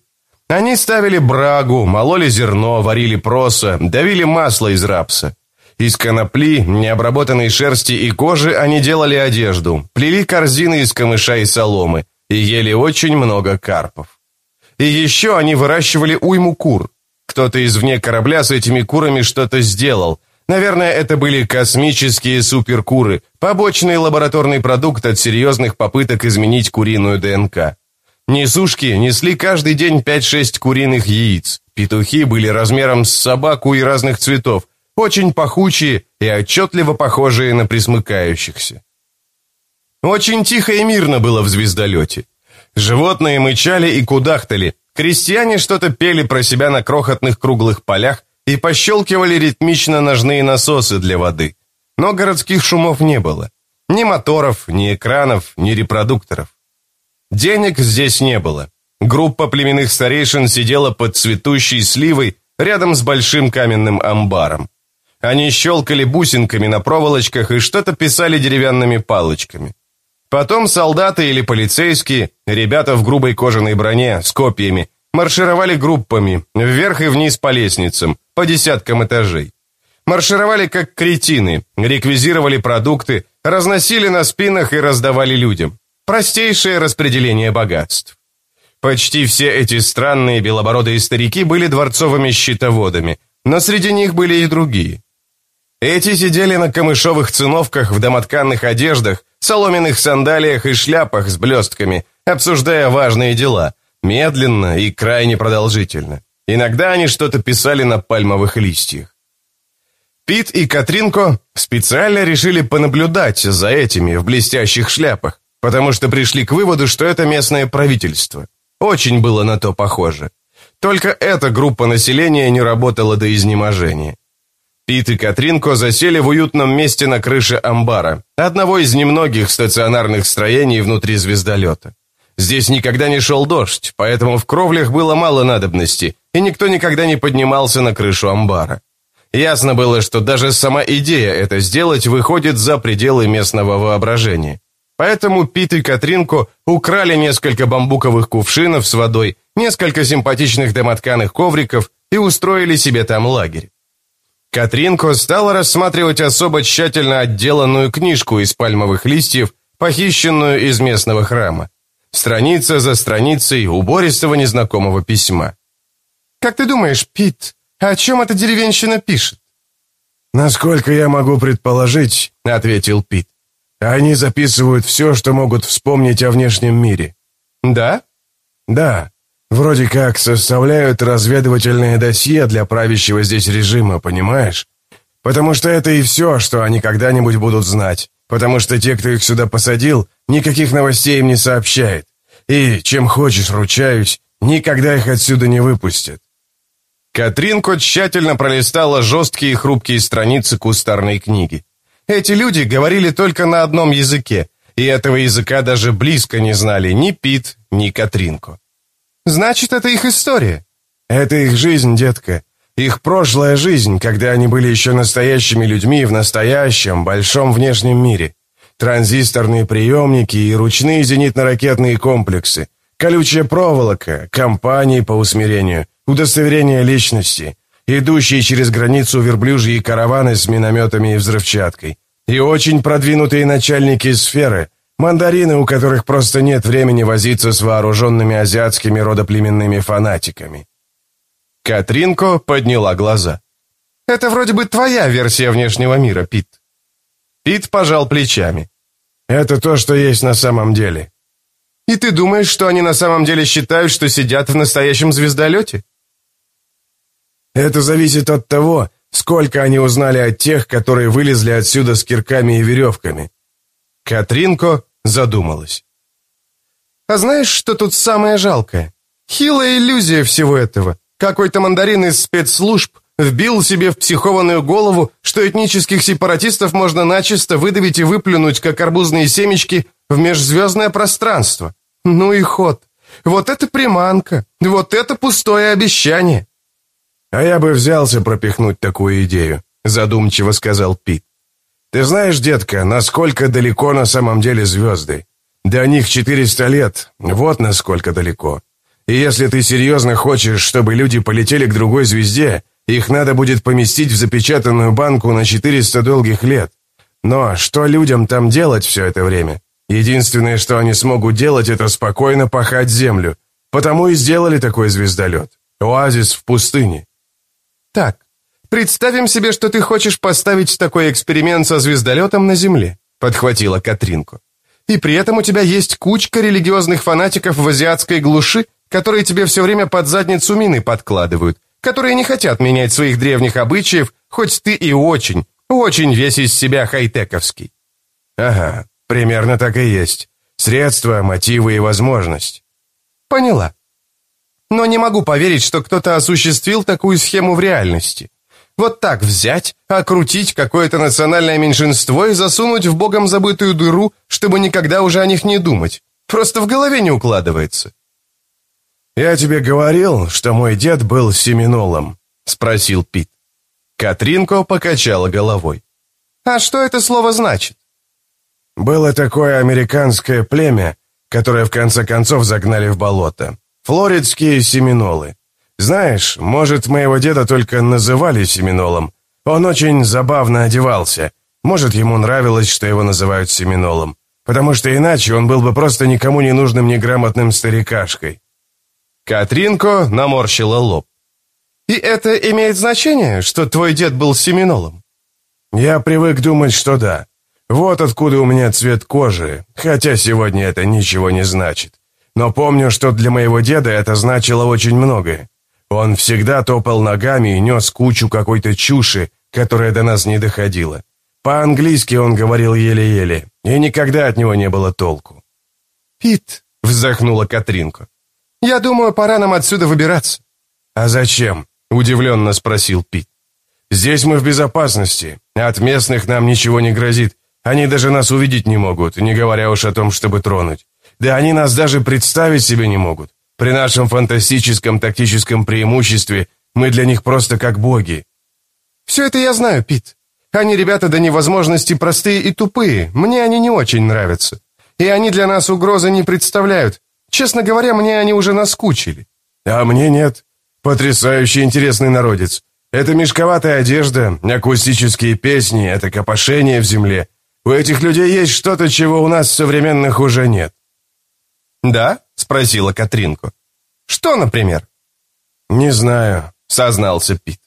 Они ставили брагу, мололи зерно, варили просо, давили масло из рапса. Из конопли, необработанной шерсти и кожи они делали одежду, плели корзины из камыша и соломы и ели очень много карпов. И еще они выращивали уйму кур. Кто-то извне корабля с этими курами что-то сделал – Наверное, это были космические суперкуры, побочный лабораторный продукт от серьезных попыток изменить куриную ДНК. Несушки несли каждый день 5-6 куриных яиц. Петухи были размером с собаку и разных цветов, очень пахучие и отчетливо похожие на присмыкающихся. Очень тихо и мирно было в звездолете. Животные мычали и кудахтали, крестьяне что-то пели про себя на крохотных круглых полях, и пощелкивали ритмично ножные насосы для воды. Но городских шумов не было. Ни моторов, ни экранов, ни репродукторов. Денег здесь не было. Группа племенных старейшин сидела под цветущей сливой рядом с большим каменным амбаром. Они щелкали бусинками на проволочках и что-то писали деревянными палочками. Потом солдаты или полицейские, ребята в грубой кожаной броне, с копьями, маршировали группами, вверх и вниз по лестницам, по десяткам этажей. Маршировали как кретины, реквизировали продукты, разносили на спинах и раздавали людям. Простейшее распределение богатств. Почти все эти странные белобородые старики были дворцовыми щитоводами, но среди них были и другие. Эти сидели на камышовых циновках в домотканных одеждах, соломенных сандалиях и шляпах с блестками, обсуждая важные дела, медленно и крайне продолжительно. Иногда они что-то писали на пальмовых листьях. Пит и Катринко специально решили понаблюдать за этими в блестящих шляпах, потому что пришли к выводу, что это местное правительство. Очень было на то похоже. Только эта группа населения не работала до изнеможения. Пит и Катринко засели в уютном месте на крыше амбара, одного из немногих стационарных строений внутри звездолета. Здесь никогда не шел дождь, поэтому в кровлях было мало надобности, и никто никогда не поднимался на крышу амбара. Ясно было, что даже сама идея это сделать выходит за пределы местного воображения. Поэтому Пит и Катринку украли несколько бамбуковых кувшинов с водой, несколько симпатичных домотканых ковриков и устроили себе там лагерь. Катринко стала рассматривать особо тщательно отделанную книжку из пальмовых листьев, похищенную из местного храма. Страница за страницей убористого незнакомого письма. «Как ты думаешь, Пит, о чем эта деревенщина пишет?» «Насколько я могу предположить», — ответил Пит, «они записывают все, что могут вспомнить о внешнем мире». «Да?» «Да. Вроде как составляют разведывательное досье для правящего здесь режима, понимаешь? Потому что это и все, что они когда-нибудь будут знать потому что те, кто их сюда посадил, никаких новостей им не сообщает. И, чем хочешь, ручаюсь, никогда их отсюда не выпустят. Катринко тщательно пролистала жесткие и хрупкие страницы кустарной книги. Эти люди говорили только на одном языке, и этого языка даже близко не знали ни Пит, ни Катринко. «Значит, это их история?» «Это их жизнь, детка. Их прошлая жизнь, когда они были еще настоящими людьми в настоящем, большом внешнем мире. Транзисторные приемники и ручные зенитно-ракетные комплексы, колючая проволока, компании по усмирению, удостоверение личности, идущие через границу верблюжьи караваны с минометами и взрывчаткой, и очень продвинутые начальники сферы, мандарины, у которых просто нет времени возиться с вооруженными азиатскими родоплеменными фанатиками. Катринко подняла глаза. «Это вроде бы твоя версия внешнего мира, Пит». Пит пожал плечами. «Это то, что есть на самом деле». «И ты думаешь, что они на самом деле считают, что сидят в настоящем звездолете?» «Это зависит от того, сколько они узнали от тех, которые вылезли отсюда с кирками и веревками». Катринко задумалась. А знаешь, что тут самое жалкое? Хилая иллюзия всего этого. Какой-то мандарин из спецслужб вбил себе в психованную голову, что этнических сепаратистов можно начисто выдавить и выплюнуть, как арбузные семечки, в межзвездное пространство. Ну и ход. Вот это приманка, вот это пустое обещание. А я бы взялся пропихнуть такую идею, задумчиво сказал Пит. Ты знаешь, детка, насколько далеко на самом деле звезды? До них 400 лет, вот насколько далеко. И если ты серьезно хочешь, чтобы люди полетели к другой звезде, их надо будет поместить в запечатанную банку на 400 долгих лет. Но что людям там делать все это время? Единственное, что они смогут делать, это спокойно пахать землю. Потому и сделали такой звездолет. Оазис в пустыне. Так, представим себе, что ты хочешь поставить такой эксперимент со звездолетом на Земле, подхватила Катринку. И при этом у тебя есть кучка религиозных фанатиков в азиатской глуши, которые тебе все время под задницу мины подкладывают, которые не хотят менять своих древних обычаев, хоть ты и очень, очень весь из себя хай-тековский. Ага, примерно так и есть. Средства, мотивы и возможность. Поняла. Но не могу поверить, что кто-то осуществил такую схему в реальности. Вот так взять, окрутить какое-то национальное меньшинство и засунуть в богом забытую дыру, чтобы никогда уже о них не думать. Просто в голове не укладывается. «Я тебе говорил, что мой дед был семинолом?» — спросил Пит. Катринко покачала головой. «А что это слово значит?» «Было такое американское племя, которое в конце концов загнали в болото. Флоридские семинолы. Знаешь, может, моего деда только называли семинолом. Он очень забавно одевался. Может, ему нравилось, что его называют семинолом. Потому что иначе он был бы просто никому не нужным неграмотным старикашкой. Катринко наморщила лоб. «И это имеет значение, что твой дед был семинолом?» «Я привык думать, что да. Вот откуда у меня цвет кожи, хотя сегодня это ничего не значит. Но помню, что для моего деда это значило очень многое. Он всегда топал ногами и нес кучу какой-то чуши, которая до нас не доходила. По-английски он говорил еле-еле, и никогда от него не было толку. «Пит», — вздохнула Катринка, я думаю, пора нам отсюда выбираться». «А зачем?» — удивленно спросил Пит. «Здесь мы в безопасности. От местных нам ничего не грозит. Они даже нас увидеть не могут, не говоря уж о том, чтобы тронуть. Да они нас даже представить себе не могут. При нашем фантастическом тактическом преимуществе мы для них просто как боги». «Все это я знаю, Пит. Они ребята до невозможности простые и тупые. Мне они не очень нравятся. И они для нас угрозы не представляют. Честно говоря, мне они уже наскучили. А мне нет. Потрясающе интересный народец. Это мешковатая одежда, акустические песни, это копошение в земле. У этих людей есть что-то, чего у нас современных уже нет. «Да?» — спросила Катринку. «Что, например?» «Не знаю», — сознался Пит.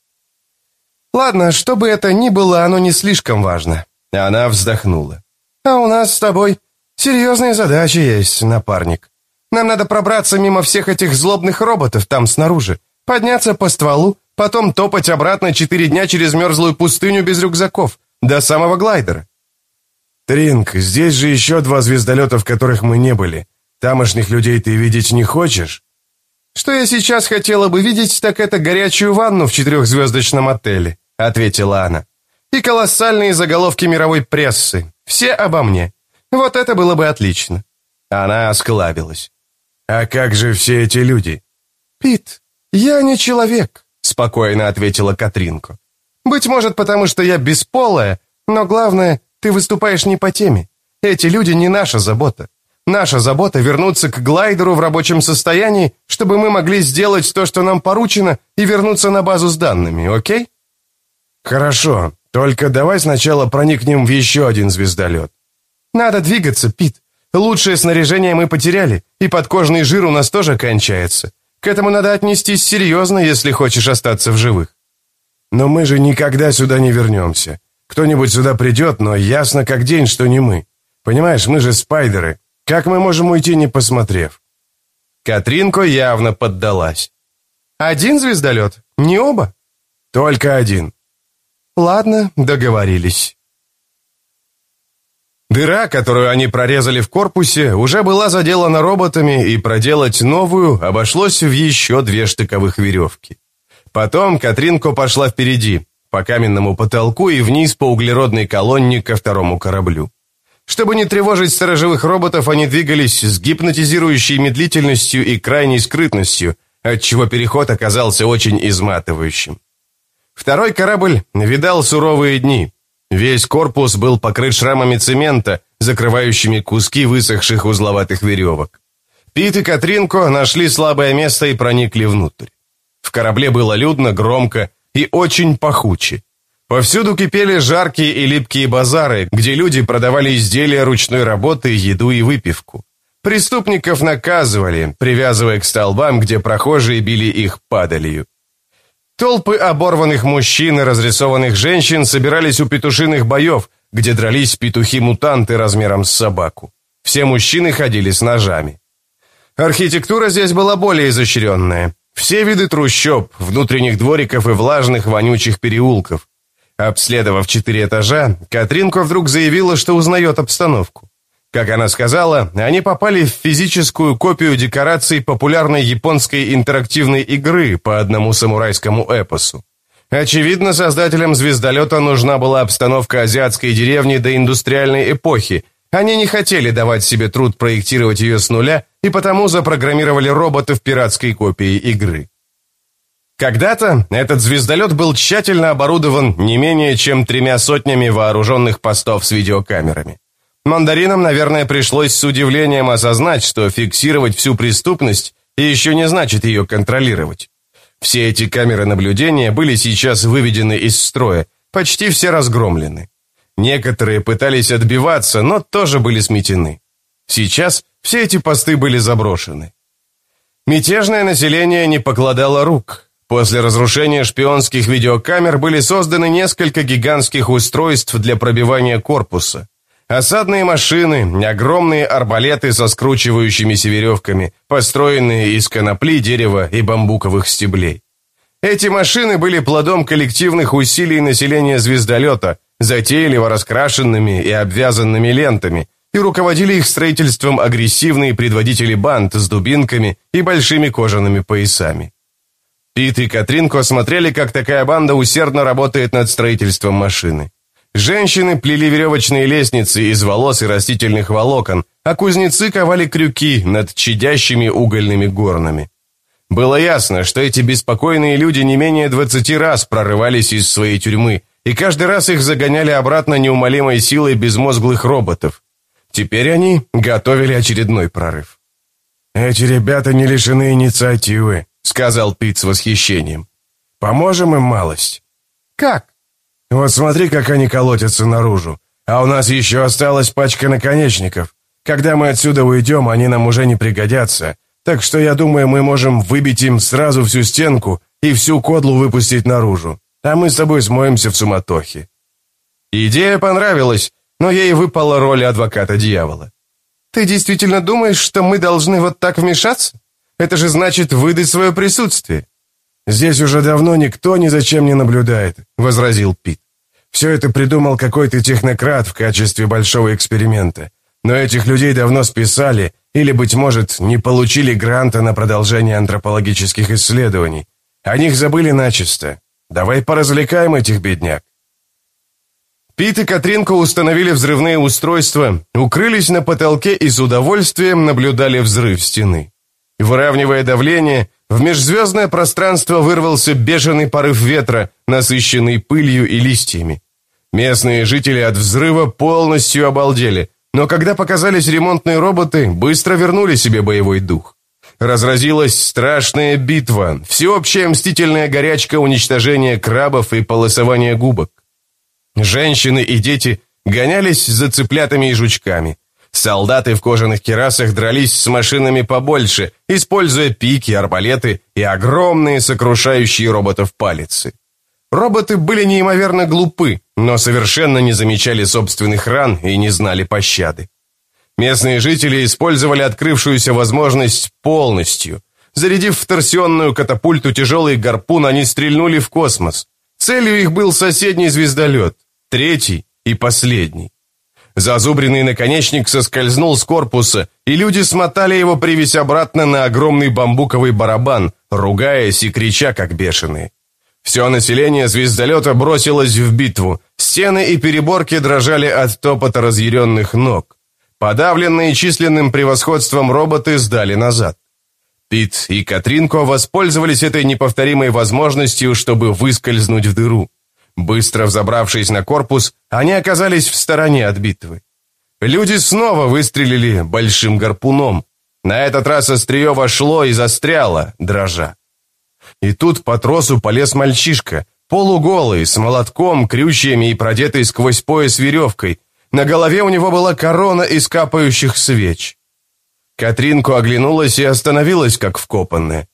«Ладно, что бы это ни было, оно не слишком важно». Она вздохнула. «А у нас с тобой серьезные задачи есть, напарник. Нам надо пробраться мимо всех этих злобных роботов там снаружи, подняться по стволу, потом топать обратно четыре дня через мерзлую пустыню без рюкзаков, до самого глайдера». «Тринк, здесь же еще два звездолета, в которых мы не были. Тамошних людей ты видеть не хочешь?» «Что я сейчас хотела бы видеть, так это горячую ванну в четырехзвездочном отеле», — ответила она. «И колоссальные заголовки мировой прессы. Все обо мне. Вот это было бы отлично». Она осклабилась. «А как же все эти люди?» «Пит, я не человек», — спокойно ответила Катринко. «Быть может, потому что я бесполая, но главное, ты выступаешь не по теме. Эти люди не наша забота. Наша забота — вернуться к глайдеру в рабочем состоянии, чтобы мы могли сделать то, что нам поручено, и вернуться на базу с данными, окей?» «Хорошо, только давай сначала проникнем в еще один звездолет». «Надо двигаться, Пит. Лучшее снаряжение мы потеряли, и подкожный жир у нас тоже кончается. К этому надо отнестись серьезно, если хочешь остаться в живых. Но мы же никогда сюда не вернемся. Кто-нибудь сюда придет, но ясно как день, что не мы. Понимаешь, мы же спайдеры. Как мы можем уйти, не посмотрев? Катринко явно поддалась. Один звездолет? Не оба? Только один. Ладно, договорились. Дыра, которую они прорезали в корпусе, уже была заделана роботами, и проделать новую обошлось в еще две штыковых веревки. Потом Катринко пошла впереди, по каменному потолку и вниз по углеродной колонне ко второму кораблю. Чтобы не тревожить сторожевых роботов, они двигались с гипнотизирующей медлительностью и крайней скрытностью, отчего переход оказался очень изматывающим. Второй корабль видал суровые дни. Весь корпус был покрыт шрамами цемента, закрывающими куски высохших узловатых веревок. Пит и Катринко нашли слабое место и проникли внутрь. В корабле было людно, громко и очень пахуче. Повсюду кипели жаркие и липкие базары, где люди продавали изделия ручной работы, еду и выпивку. Преступников наказывали, привязывая к столбам, где прохожие били их падалью. Толпы оборванных мужчин и разрисованных женщин собирались у петушиных боев, где дрались петухи-мутанты размером с собаку. Все мужчины ходили с ножами. Архитектура здесь была более изощренная. Все виды трущоб, внутренних двориков и влажных вонючих переулков. Обследовав четыре этажа, Катринка вдруг заявила, что узнает обстановку. Как она сказала, они попали в физическую копию декораций популярной японской интерактивной игры по одному самурайскому эпосу. Очевидно, создателям звездолета нужна была обстановка азиатской деревни до индустриальной эпохи. Они не хотели давать себе труд проектировать ее с нуля и потому запрограммировали роботы в пиратской копии игры. Когда-то этот звездолет был тщательно оборудован не менее чем тремя сотнями вооруженных постов с видеокамерами. Мандаринам, наверное, пришлось с удивлением осознать, что фиксировать всю преступность еще не значит ее контролировать. Все эти камеры наблюдения были сейчас выведены из строя, почти все разгромлены. Некоторые пытались отбиваться, но тоже были сметены. Сейчас все эти посты были заброшены. Мятежное население не покладало рук, После разрушения шпионских видеокамер были созданы несколько гигантских устройств для пробивания корпуса. Осадные машины, огромные арбалеты со скручивающимися веревками, построенные из конопли, дерева и бамбуковых стеблей. Эти машины были плодом коллективных усилий населения звездолета, затейливо раскрашенными и обвязанными лентами, и руководили их строительством агрессивные предводители банд с дубинками и большими кожаными поясами. Пит и Катринко смотрели, как такая банда усердно работает над строительством машины. Женщины плели веревочные лестницы из волос и растительных волокон, а кузнецы ковали крюки над чадящими угольными горнами. Было ясно, что эти беспокойные люди не менее двадцати раз прорывались из своей тюрьмы, и каждый раз их загоняли обратно неумолимой силой безмозглых роботов. Теперь они готовили очередной прорыв. «Эти ребята не лишены инициативы», сказал Пит с восхищением. «Поможем им малость». «Как?» «Вот смотри, как они колотятся наружу. А у нас еще осталась пачка наконечников. Когда мы отсюда уйдем, они нам уже не пригодятся. Так что я думаю, мы можем выбить им сразу всю стенку и всю кодлу выпустить наружу. А мы с тобой смоемся в суматохе». Идея понравилась, но ей выпала роль адвоката дьявола. «Ты действительно думаешь, что мы должны вот так вмешаться?» Это же значит выдать свое присутствие». «Здесь уже давно никто ни за чем не наблюдает», — возразил Пит. «Все это придумал какой-то технократ в качестве большого эксперимента. Но этих людей давно списали или, быть может, не получили гранта на продолжение антропологических исследований. О них забыли начисто. Давай поразвлекаем этих бедняк». Пит и Катринка установили взрывные устройства, укрылись на потолке и с удовольствием наблюдали взрыв стены. Выравнивая давление, в межзвездное пространство вырвался бешеный порыв ветра, насыщенный пылью и листьями. Местные жители от взрыва полностью обалдели, но когда показались ремонтные роботы, быстро вернули себе боевой дух. Разразилась страшная битва, всеобщая мстительная горячка уничтожения крабов и полосования губок. Женщины и дети гонялись за цыплятами и жучками. Солдаты в кожаных керасах дрались с машинами побольше, используя пики, арбалеты и огромные сокрушающие роботов палицы. Роботы были неимоверно глупы, но совершенно не замечали собственных ран и не знали пощады. Местные жители использовали открывшуюся возможность полностью. Зарядив в торсионную катапульту тяжелый гарпун, они стрельнули в космос. Целью их был соседний звездолет, третий и последний. Зазубренный наконечник соскользнул с корпуса, и люди смотали его, привесь обратно на огромный бамбуковый барабан, ругаясь и крича, как бешеные. Все население звездолета бросилось в битву, стены и переборки дрожали от топота разъяренных ног. Подавленные численным превосходством роботы сдали назад. Пит и Катринко воспользовались этой неповторимой возможностью, чтобы выскользнуть в дыру. Быстро взобравшись на корпус, они оказались в стороне от битвы. Люди снова выстрелили большим гарпуном. На этот раз острие вошло и застряло, дрожа. И тут по тросу полез мальчишка, полуголый, с молотком, крючьями и продетый сквозь пояс веревкой. На голове у него была корона из капающих свеч. Катринку оглянулась и остановилась, как вкопанная.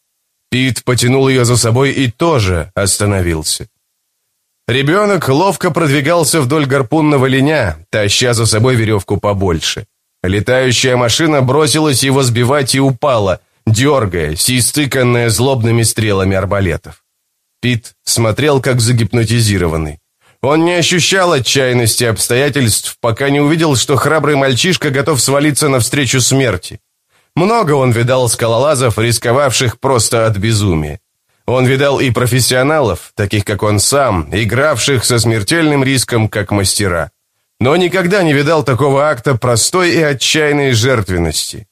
Пит потянул ее за собой и тоже остановился. Ребенок ловко продвигался вдоль гарпунного линя, таща за собой веревку побольше. Летающая машина бросилась его сбивать и упала, дергаясь и стыканная злобными стрелами арбалетов. Пит смотрел, как загипнотизированный. Он не ощущал отчаянности обстоятельств, пока не увидел, что храбрый мальчишка готов свалиться навстречу смерти. Много он видал скалолазов, рисковавших просто от безумия. Он видал и профессионалов, таких как он сам, игравших со смертельным риском, как мастера. Но никогда не видал такого акта простой и отчаянной жертвенности.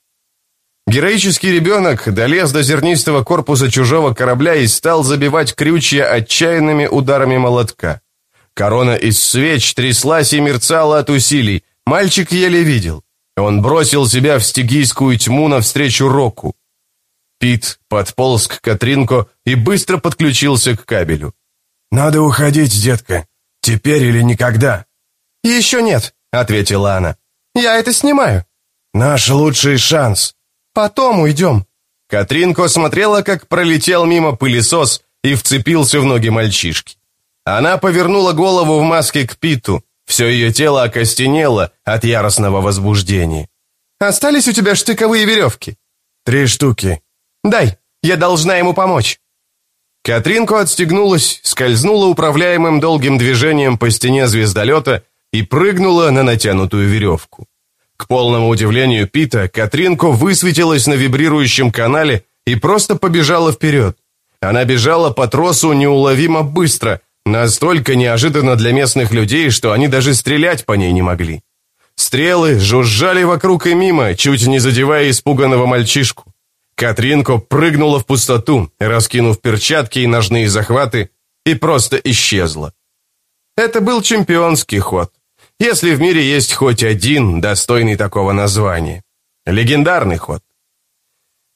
Героический ребенок долез до зернистого корпуса чужого корабля и стал забивать крючья отчаянными ударами молотка. Корона из свеч тряслась и мерцала от усилий. Мальчик еле видел. Он бросил себя в стигийскую тьму навстречу Року. Пит подполз к Катринко и быстро подключился к кабелю. «Надо уходить, детка. Теперь или никогда?» «Еще нет», — ответила она. «Я это снимаю». «Наш лучший шанс». «Потом уйдем». Катринко смотрела, как пролетел мимо пылесос и вцепился в ноги мальчишки. Она повернула голову в маске к Питу. Все ее тело окостенело от яростного возбуждения. «Остались у тебя штыковые веревки?» «Три штуки». «Дай, я должна ему помочь». Катринка отстегнулась, скользнула управляемым долгим движением по стене звездолета и прыгнула на натянутую веревку. К полному удивлению Пита, Катринко высветилась на вибрирующем канале и просто побежала вперед. Она бежала по тросу неуловимо быстро, Настолько неожиданно для местных людей, что они даже стрелять по ней не могли. Стрелы жужжали вокруг и мимо, чуть не задевая испуганного мальчишку. Катринко прыгнула в пустоту, раскинув перчатки и ножные захваты, и просто исчезла. Это был чемпионский ход, если в мире есть хоть один достойный такого названия. Легендарный ход.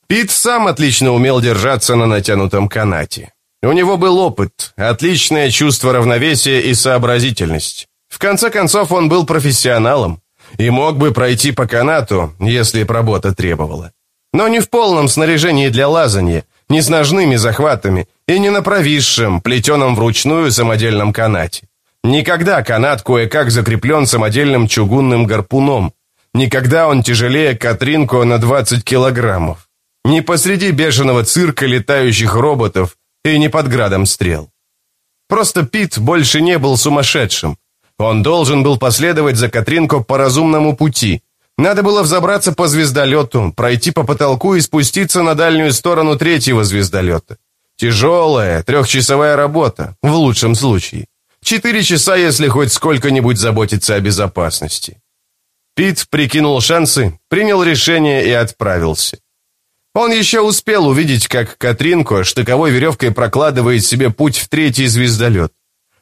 Пит сам отлично умел держаться на натянутом канате. У него был опыт, отличное чувство равновесия и сообразительность. В конце концов, он был профессионалом и мог бы пройти по канату, если б работа требовала. Но не в полном снаряжении для лазанья, не с ножными захватами и не на провисшем, плетеном вручную самодельном канате. Никогда канат кое-как закреплен самодельным чугунным гарпуном. Никогда он тяжелее Катринку на 20 килограммов. Не посреди бешеного цирка летающих роботов, и не под градом стрел. Просто Пит больше не был сумасшедшим. Он должен был последовать за Катринко по разумному пути. Надо было взобраться по звездолету, пройти по потолку и спуститься на дальнюю сторону третьего звездолета. Тяжелая, трехчасовая работа, в лучшем случае. Четыре часа, если хоть сколько-нибудь заботиться о безопасности. Пит прикинул шансы, принял решение и отправился. Он еще успел увидеть, как Катринко штыковой веревкой прокладывает себе путь в третий звездолет.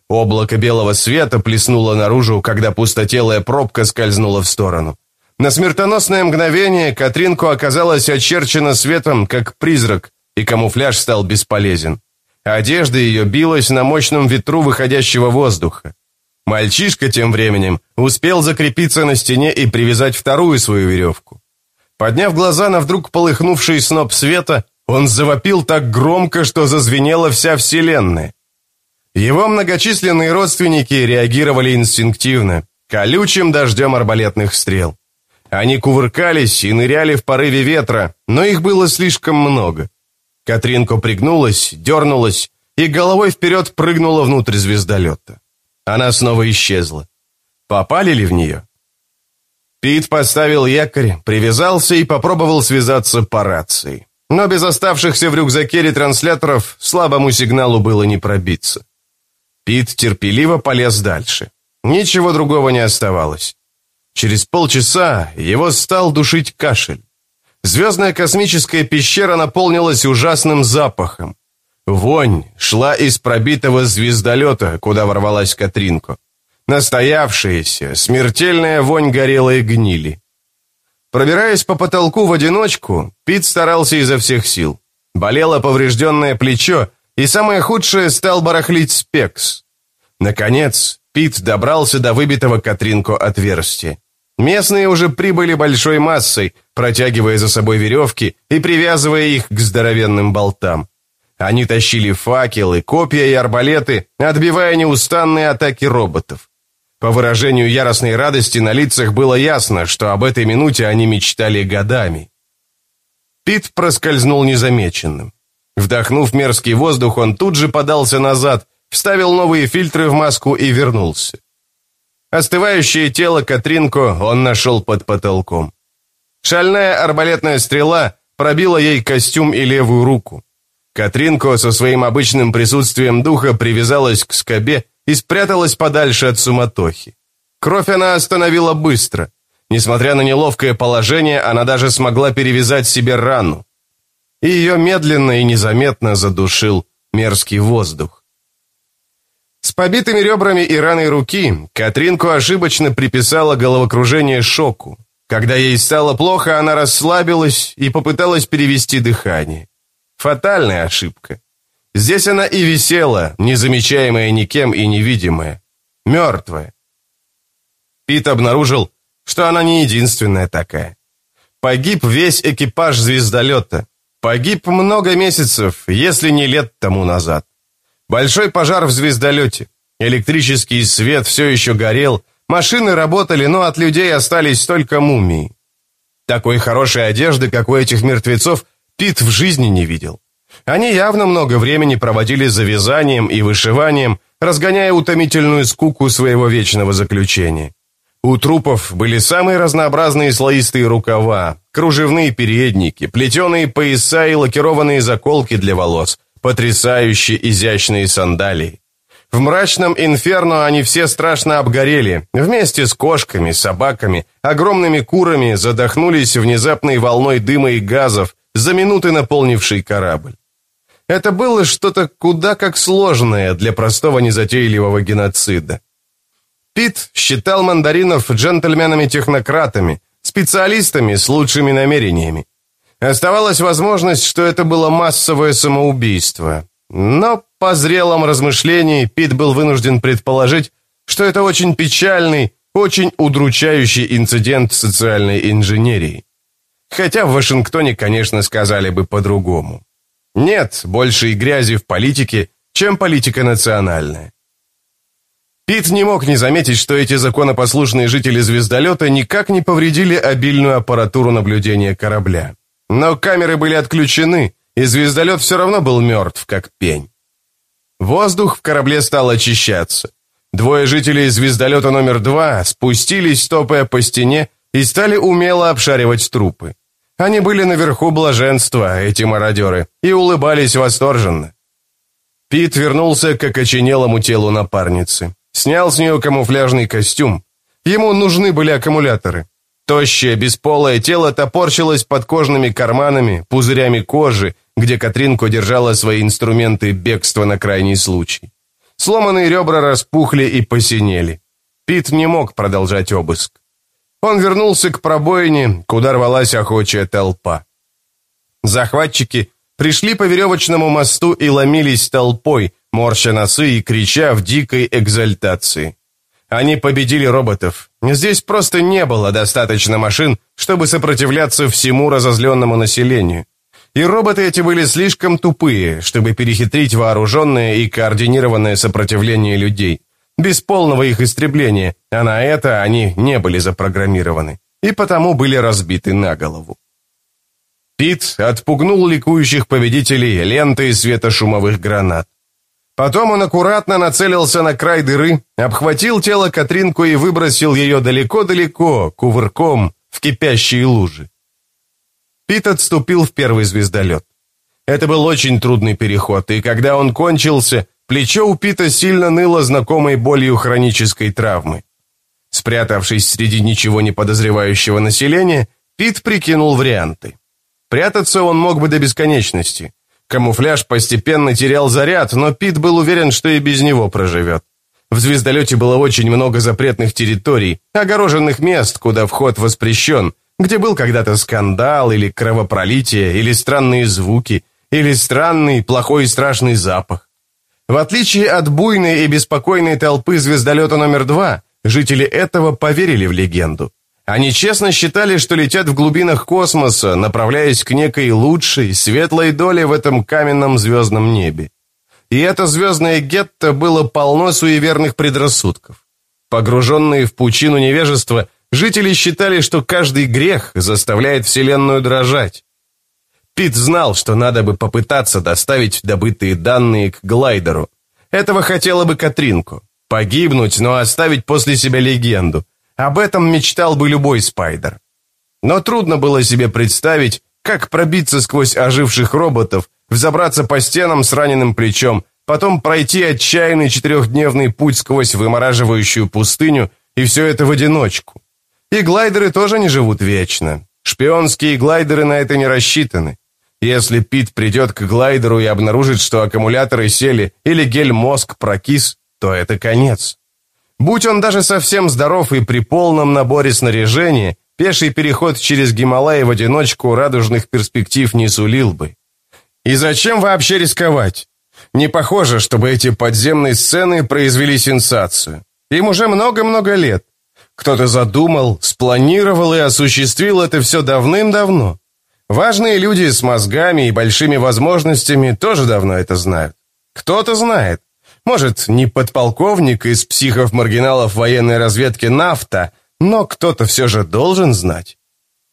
Облако белого света плеснуло наружу, когда пустотелая пробка скользнула в сторону. На смертоносное мгновение Катринко оказалась очерчена светом, как призрак, и камуфляж стал бесполезен. Одежда ее билась на мощном ветру выходящего воздуха. Мальчишка тем временем успел закрепиться на стене и привязать вторую свою веревку. Подняв глаза на вдруг полыхнувший сноп света, он завопил так громко, что зазвенела вся вселенная. Его многочисленные родственники реагировали инстинктивно, колючим дождем арбалетных стрел. Они кувыркались и ныряли в порыве ветра, но их было слишком много. Катринка пригнулась, дернулась и головой вперед прыгнула внутрь звездолета. Она снова исчезла. Попали ли в нее? Пит поставил якорь, привязался и попробовал связаться по рации. Но без оставшихся в рюкзаке ретрансляторов слабому сигналу было не пробиться. Пит терпеливо полез дальше. Ничего другого не оставалось. Через полчаса его стал душить кашель. Звездная космическая пещера наполнилась ужасным запахом. Вонь шла из пробитого звездолета, куда ворвалась Катринко. Настоявшаяся, смертельная вонь горелой гнили. Пробираясь по потолку в одиночку, Пит старался изо всех сил. Болело поврежденное плечо, и самое худшее стал барахлить спекс. Наконец, Пит добрался до выбитого Катринко отверстия. Местные уже прибыли большой массой, протягивая за собой веревки и привязывая их к здоровенным болтам. Они тащили факелы, копья и арбалеты, отбивая неустанные атаки роботов. По выражению яростной радости на лицах было ясно, что об этой минуте они мечтали годами. Пит проскользнул незамеченным. Вдохнув мерзкий воздух, он тут же подался назад, вставил новые фильтры в маску и вернулся. Остывающее тело Катринко он нашел под потолком. Шальная арбалетная стрела пробила ей костюм и левую руку. Катринко со своим обычным присутствием духа привязалась к скобе и спряталась подальше от суматохи. Кровь она остановила быстро. Несмотря на неловкое положение, она даже смогла перевязать себе рану. И ее медленно и незаметно задушил мерзкий воздух. С побитыми ребрами и раной руки Катринку ошибочно приписала головокружение шоку. Когда ей стало плохо, она расслабилась и попыталась перевести дыхание. Фатальная ошибка. Здесь она и висела, незамечаемая никем и невидимая. Мертвая. Пит обнаружил, что она не единственная такая. Погиб весь экипаж звездолета. Погиб много месяцев, если не лет тому назад. Большой пожар в звездолете. Электрический свет все еще горел, машины работали, но от людей остались только мумии. Такой хорошей одежды, как у этих мертвецов, Пит в жизни не видел. Они явно много времени проводили за вязанием и вышиванием, разгоняя утомительную скуку своего вечного заключения. У трупов были самые разнообразные слоистые рукава, кружевные передники, плетеные пояса и лакированные заколки для волос – потрясающе изящные сандалии. В мрачном инферно они все страшно обгорели, вместе с кошками, собаками, огромными курами задохнулись внезапной волной дыма и газов, за минуты наполнивший корабль. Это было что-то куда как сложное для простого незатейливого геноцида. Пит считал мандаринов джентльменами-технократами, специалистами с лучшими намерениями. Оставалась возможность, что это было массовое самоубийство. Но по зрелом размышлении Пит был вынужден предположить, что это очень печальный, очень удручающий инцидент социальной инженерии. Хотя в Вашингтоне, конечно, сказали бы по-другому. Нет большей грязи в политике, чем политика национальная. Пит не мог не заметить, что эти законопослушные жители звездолета никак не повредили обильную аппаратуру наблюдения корабля. Но камеры были отключены, и звездолет все равно был мертв, как пень. Воздух в корабле стал очищаться. Двое жителей звездолета номер два спустились, топая по стене, и стали умело обшаривать трупы. Они были наверху блаженства, эти мародеры, и улыбались восторженно. Пит вернулся к окоченелому телу напарницы. Снял с нее камуфляжный костюм. Ему нужны были аккумуляторы. Тощее, бесполое тело топорщилось под кожными карманами, пузырями кожи, где Катринко держала свои инструменты бегства на крайний случай. Сломанные ребра распухли и посинели. Пит не мог продолжать обыск. Он вернулся к пробоине, куда рвалась охочая толпа. Захватчики пришли по веревочному мосту и ломились толпой, морща носы и крича в дикой экзальтации. Они победили роботов. Здесь просто не было достаточно машин, чтобы сопротивляться всему разозленному населению. И роботы эти были слишком тупые, чтобы перехитрить вооруженное и координированное сопротивление людей. Без полного их истребления, а на это они не были запрограммированы. И потому были разбиты на голову. Пит отпугнул ликующих победителей лентой светошумовых гранат. Потом он аккуратно нацелился на край дыры, обхватил тело Катринку и выбросил ее далеко-далеко, кувырком, в кипящие лужи. Пит отступил в первый звездолет. Это был очень трудный переход, и когда он кончился, плечо у Пита сильно ныло знакомой болью хронической травмы. Спрятавшись среди ничего не подозревающего населения, Пит прикинул варианты. Прятаться он мог бы до бесконечности. Камуфляж постепенно терял заряд, но Пит был уверен, что и без него проживет. В звездолете было очень много запретных территорий, огороженных мест, куда вход воспрещен, где был когда-то скандал или кровопролитие, или странные звуки, или странный, плохой и страшный запах. В отличие от буйной и беспокойной толпы звездолета номер два, жители этого поверили в легенду. Они честно считали, что летят в глубинах космоса, направляясь к некой лучшей, светлой доле в этом каменном звездном небе. И это звездное гетто было полно суеверных предрассудков. Погруженные в пучину невежества, жители считали, что каждый грех заставляет Вселенную дрожать. Пит знал, что надо бы попытаться доставить добытые данные к глайдеру. Этого хотела бы Катринку. Погибнуть, но оставить после себя легенду. Об этом мечтал бы любой спайдер. Но трудно было себе представить, как пробиться сквозь оживших роботов, взобраться по стенам с раненым плечом, потом пройти отчаянный четырехдневный путь сквозь вымораживающую пустыню, и все это в одиночку. И глайдеры тоже не живут вечно. Шпионские глайдеры на это не рассчитаны. Если Пит придет к глайдеру и обнаружит, что аккумуляторы сели или гель-мозг прокис, то это конец. Будь он даже совсем здоров и при полном наборе снаряжения, пеший переход через Гималаи в одиночку радужных перспектив не сулил бы. И зачем вообще рисковать? Не похоже, чтобы эти подземные сцены произвели сенсацию. Им уже много-много лет. Кто-то задумал, спланировал и осуществил это все давным-давно. Важные люди с мозгами и большими возможностями тоже давно это знают. Кто-то знает, может, не подполковник из психов-маргиналов военной разведки «Нафта», но кто-то все же должен знать.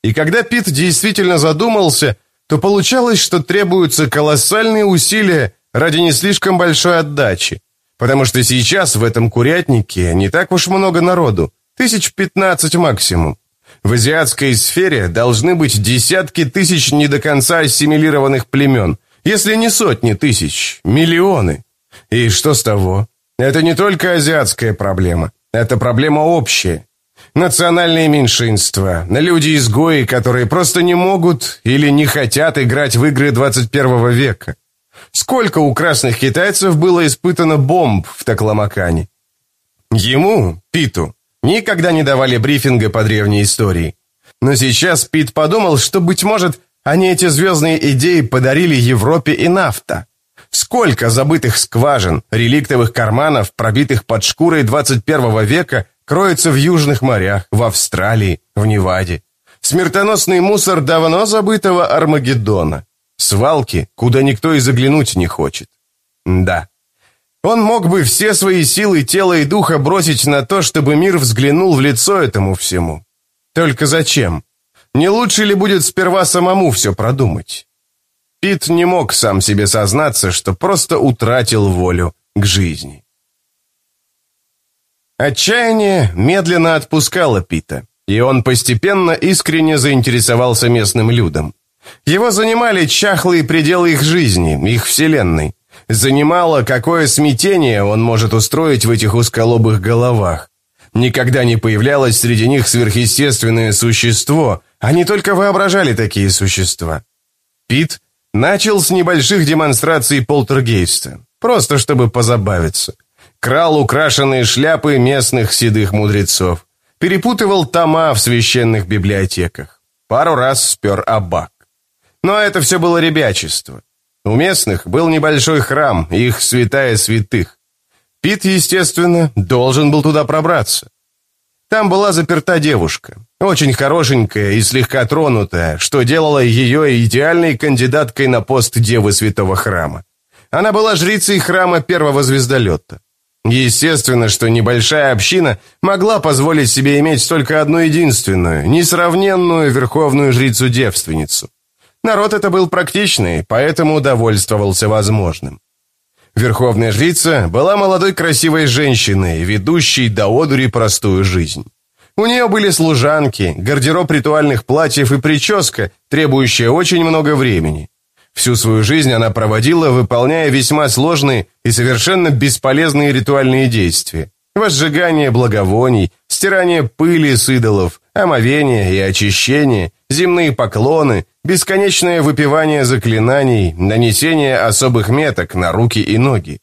И когда Пит действительно задумался, то получалось, что требуются колоссальные усилия ради не слишком большой отдачи, потому что сейчас в этом курятнике не так уж много народу, тысяч пятнадцать максимум. В азиатской сфере должны быть десятки тысяч не до конца ассимилированных племен, если не сотни тысяч, миллионы. И что с того? Это не только азиатская проблема. Это проблема общая. Национальные меньшинства, люди-изгои, которые просто не могут или не хотят играть в игры 21 века. Сколько у красных китайцев было испытано бомб в Такламакане? Ему, Питу, никогда не давали брифинга по древней истории. Но сейчас Пит подумал, что, быть может, они эти звездные идеи подарили Европе и нафта. Сколько забытых скважин, реликтовых карманов, пробитых под шкурой 21 века, кроется в южных морях, в Австралии, в Неваде. Смертоносный мусор давно забытого Армагеддона. Свалки, куда никто и заглянуть не хочет. Да. Он мог бы все свои силы тела и духа бросить на то, чтобы мир взглянул в лицо этому всему. Только зачем? Не лучше ли будет сперва самому все продумать? Пит не мог сам себе сознаться, что просто утратил волю к жизни. Отчаяние медленно отпускало Пита, и он постепенно искренне заинтересовался местным людом. Его занимали чахлые пределы их жизни, их вселенной. Занимало, какое смятение он может устроить в этих узколобых головах. Никогда не появлялось среди них сверхъестественное существо, они только воображали такие существа. Пит Начал с небольших демонстраций полтергейста, просто чтобы позабавиться. Крал украшенные шляпы местных седых мудрецов. Перепутывал тома в священных библиотеках. Пару раз спер абак. Но это все было ребячество. У местных был небольшой храм, их святая святых. Пит, естественно, должен был туда пробраться. Там была заперта девушка, очень хорошенькая и слегка тронутая, что делало ее идеальной кандидаткой на пост Девы Святого Храма. Она была жрицей храма первого звездолета. Естественно, что небольшая община могла позволить себе иметь только одну единственную, несравненную верховную жрицу-девственницу. Народ это был практичный, поэтому удовольствовался возможным. Верховная жрица была молодой красивой женщиной, ведущей до одури простую жизнь. У нее были служанки, гардероб ритуальных платьев и прическа, требующая очень много времени. Всю свою жизнь она проводила, выполняя весьма сложные и совершенно бесполезные ритуальные действия. Возжигание благовоний, стирание пыли с идолов, омовение и очищение, земные поклоны, бесконечное выпивание заклинаний, нанесение особых меток на руки и ноги.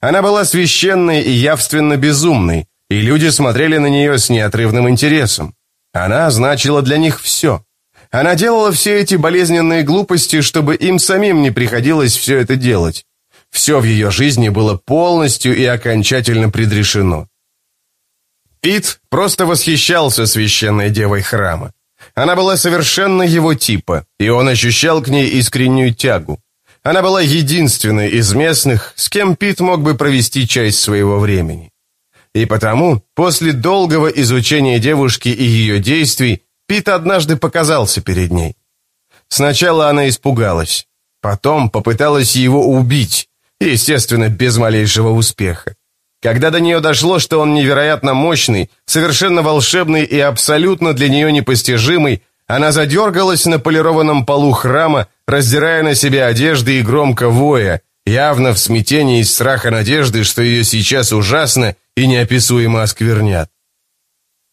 Она была священной и явственно безумной, и люди смотрели на нее с неотрывным интересом. Она значила для них все. Она делала все эти болезненные глупости, чтобы им самим не приходилось все это делать. Все в ее жизни было полностью и окончательно предрешено. Пит просто восхищался священной девой храма. Она была совершенно его типа, и он ощущал к ней искреннюю тягу. Она была единственной из местных, с кем Пит мог бы провести часть своего времени. И потому, после долгого изучения девушки и ее действий, Пит однажды показался перед ней. Сначала она испугалась, потом попыталась его убить, естественно, без малейшего успеха. Когда до нее дошло, что он невероятно мощный, совершенно волшебный и абсолютно для нее непостижимый, она задергалась на полированном полу храма, раздирая на себе одежды и громко воя, явно в смятении из страха надежды, что ее сейчас ужасно и неописуемо осквернят.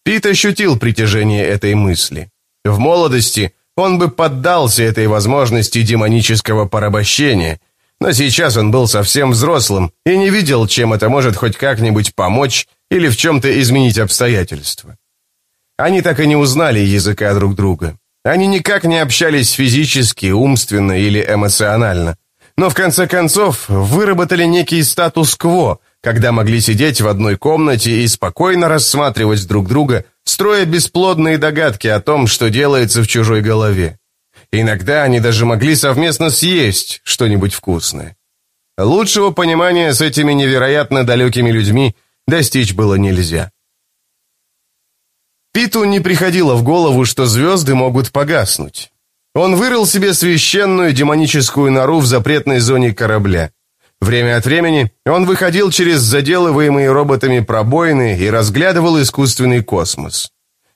Пит ощутил притяжение этой мысли. В молодости он бы поддался этой возможности демонического порабощения, но сейчас он был совсем взрослым и не видел, чем это может хоть как-нибудь помочь или в чем-то изменить обстоятельства. Они так и не узнали языка друг друга. Они никак не общались физически, умственно или эмоционально но в конце концов выработали некий статус-кво, когда могли сидеть в одной комнате и спокойно рассматривать друг друга, строя бесплодные догадки о том, что делается в чужой голове. Иногда они даже могли совместно съесть что-нибудь вкусное. Лучшего понимания с этими невероятно далекими людьми достичь было нельзя. Питу не приходило в голову, что звезды могут погаснуть. Он вырыл себе священную демоническую нору в запретной зоне корабля. Время от времени он выходил через заделываемые роботами пробоины и разглядывал искусственный космос.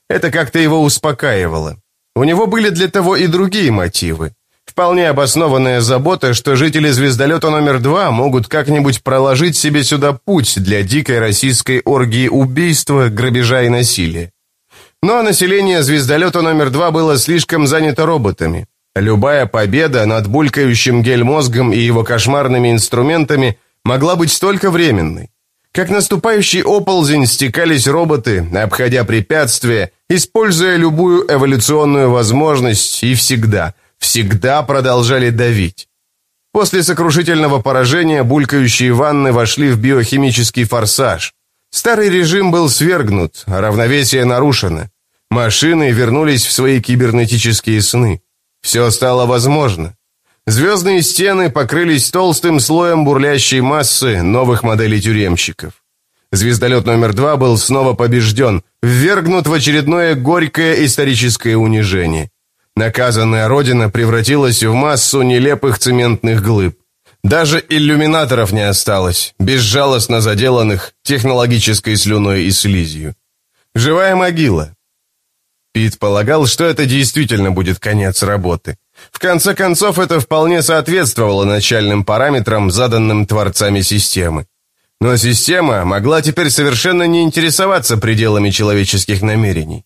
Это как-то его успокаивало. У него были для того и другие мотивы. Вполне обоснованная забота, что жители звездолета номер два могут как-нибудь проложить себе сюда путь для дикой российской оргии убийства, грабежа и насилия. Но население звездолета номер два было слишком занято роботами. Любая победа над булькающим гель-мозгом и его кошмарными инструментами могла быть столько временной. Как наступающий оползень стекались роботы, обходя препятствия, используя любую эволюционную возможность и всегда, всегда продолжали давить. После сокрушительного поражения булькающие ванны вошли в биохимический форсаж. Старый режим был свергнут, равновесие нарушено. Машины вернулись в свои кибернетические сны. Все стало возможно. Звездные стены покрылись толстым слоем бурлящей массы новых моделей тюремщиков. Звездолет номер два был снова побежден, ввергнут в очередное горькое историческое унижение. Наказанная Родина превратилась в массу нелепых цементных глыб. Даже иллюминаторов не осталось, безжалостно заделанных технологической слюной и слизью. Живая могила. Пит полагал, что это действительно будет конец работы. В конце концов, это вполне соответствовало начальным параметрам, заданным творцами системы. Но система могла теперь совершенно не интересоваться пределами человеческих намерений.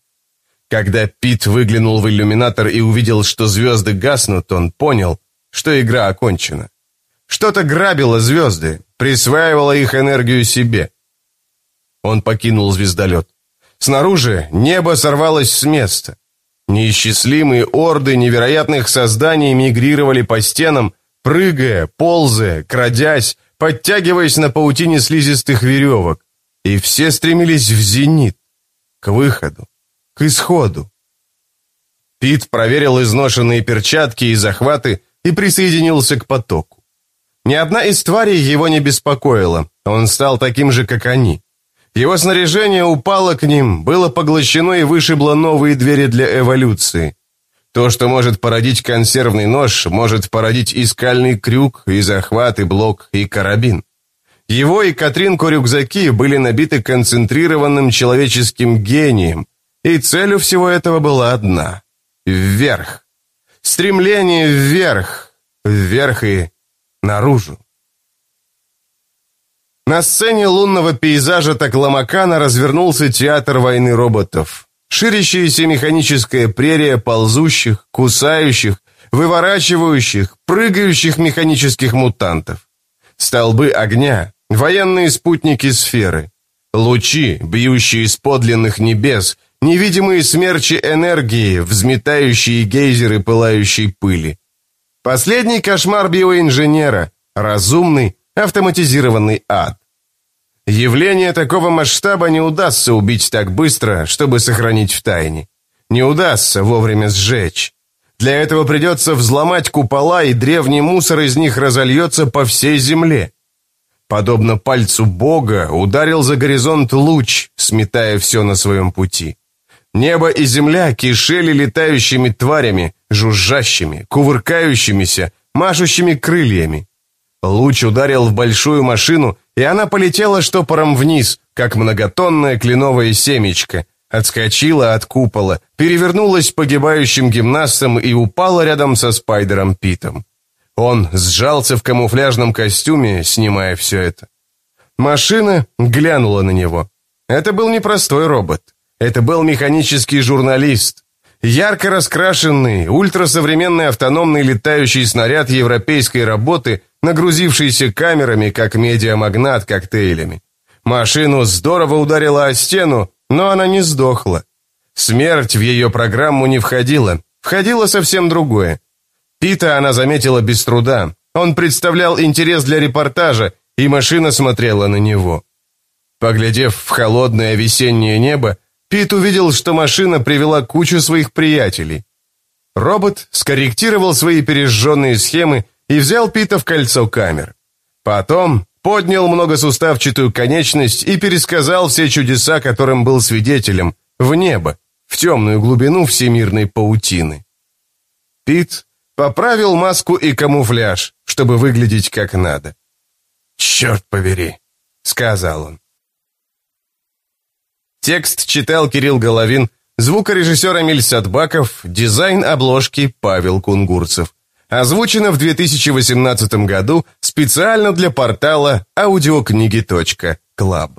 Когда Пит выглянул в иллюминатор и увидел, что звезды гаснут, он понял, что игра окончена. Что-то грабило звезды, присваивало их энергию себе. Он покинул звездолет. Снаружи небо сорвалось с места. Неисчислимые орды невероятных созданий мигрировали по стенам, прыгая, ползая, крадясь, подтягиваясь на паутине слизистых веревок. И все стремились в зенит, к выходу, к исходу. Пит проверил изношенные перчатки и захваты и присоединился к потоку. Ни одна из тварей его не беспокоила, он стал таким же, как они. Его снаряжение упало к ним, было поглощено и вышибло новые двери для эволюции. То, что может породить консервный нож, может породить и скальный крюк, и захват, и блок, и карабин. Его и Катринку рюкзаки были набиты концентрированным человеческим гением, и целью всего этого была одна — вверх. Стремление вверх, вверх и наружу. На сцене лунного пейзажа Такламакана развернулся театр войны роботов. Ширящаяся механическая прерия ползущих, кусающих, выворачивающих, прыгающих механических мутантов. Столбы огня, военные спутники сферы, лучи, бьющие из подлинных небес, невидимые смерчи энергии, взметающие гейзеры пылающей пыли. Последний кошмар биоинженера, разумный, автоматизированный ад. Явление такого масштаба не удастся убить так быстро, чтобы сохранить в тайне. Не удастся вовремя сжечь. Для этого придется взломать купола, и древний мусор из них разольется по всей земле. Подобно пальцу Бога ударил за горизонт луч, сметая все на своем пути. Небо и земля кишели летающими тварями, жужжащими, кувыркающимися, машущими крыльями. Луч ударил в большую машину, и она полетела штопором вниз, как многотонное кленовое семечко, отскочила от купола, перевернулась погибающим гимнастом и упала рядом со Спайдером Питом. Он сжался в камуфляжном костюме, снимая все это. Машина глянула на него. Это был не простой робот. Это был механический журналист. Ярко раскрашенный, ультрасовременный автономный летающий снаряд европейской работы, нагрузившийся камерами, как медиамагнат коктейлями. Машину здорово ударила о стену, но она не сдохла. Смерть в ее программу не входила. Входило совсем другое. Пита она заметила без труда. Он представлял интерес для репортажа, и машина смотрела на него. Поглядев в холодное весеннее небо, Пит увидел, что машина привела кучу своих приятелей. Робот скорректировал свои пережженные схемы и взял Пита в кольцо камер. Потом поднял многосуставчатую конечность и пересказал все чудеса, которым был свидетелем, в небо, в темную глубину всемирной паутины. Пит поправил маску и камуфляж, чтобы выглядеть как надо. «Черт побери», — сказал он. Текст читал Кирилл Головин, звукорежиссер Эмиль Садбаков, дизайн обложки Павел Кунгурцев. Озвучено в 2018 году специально для портала audiokниги.club.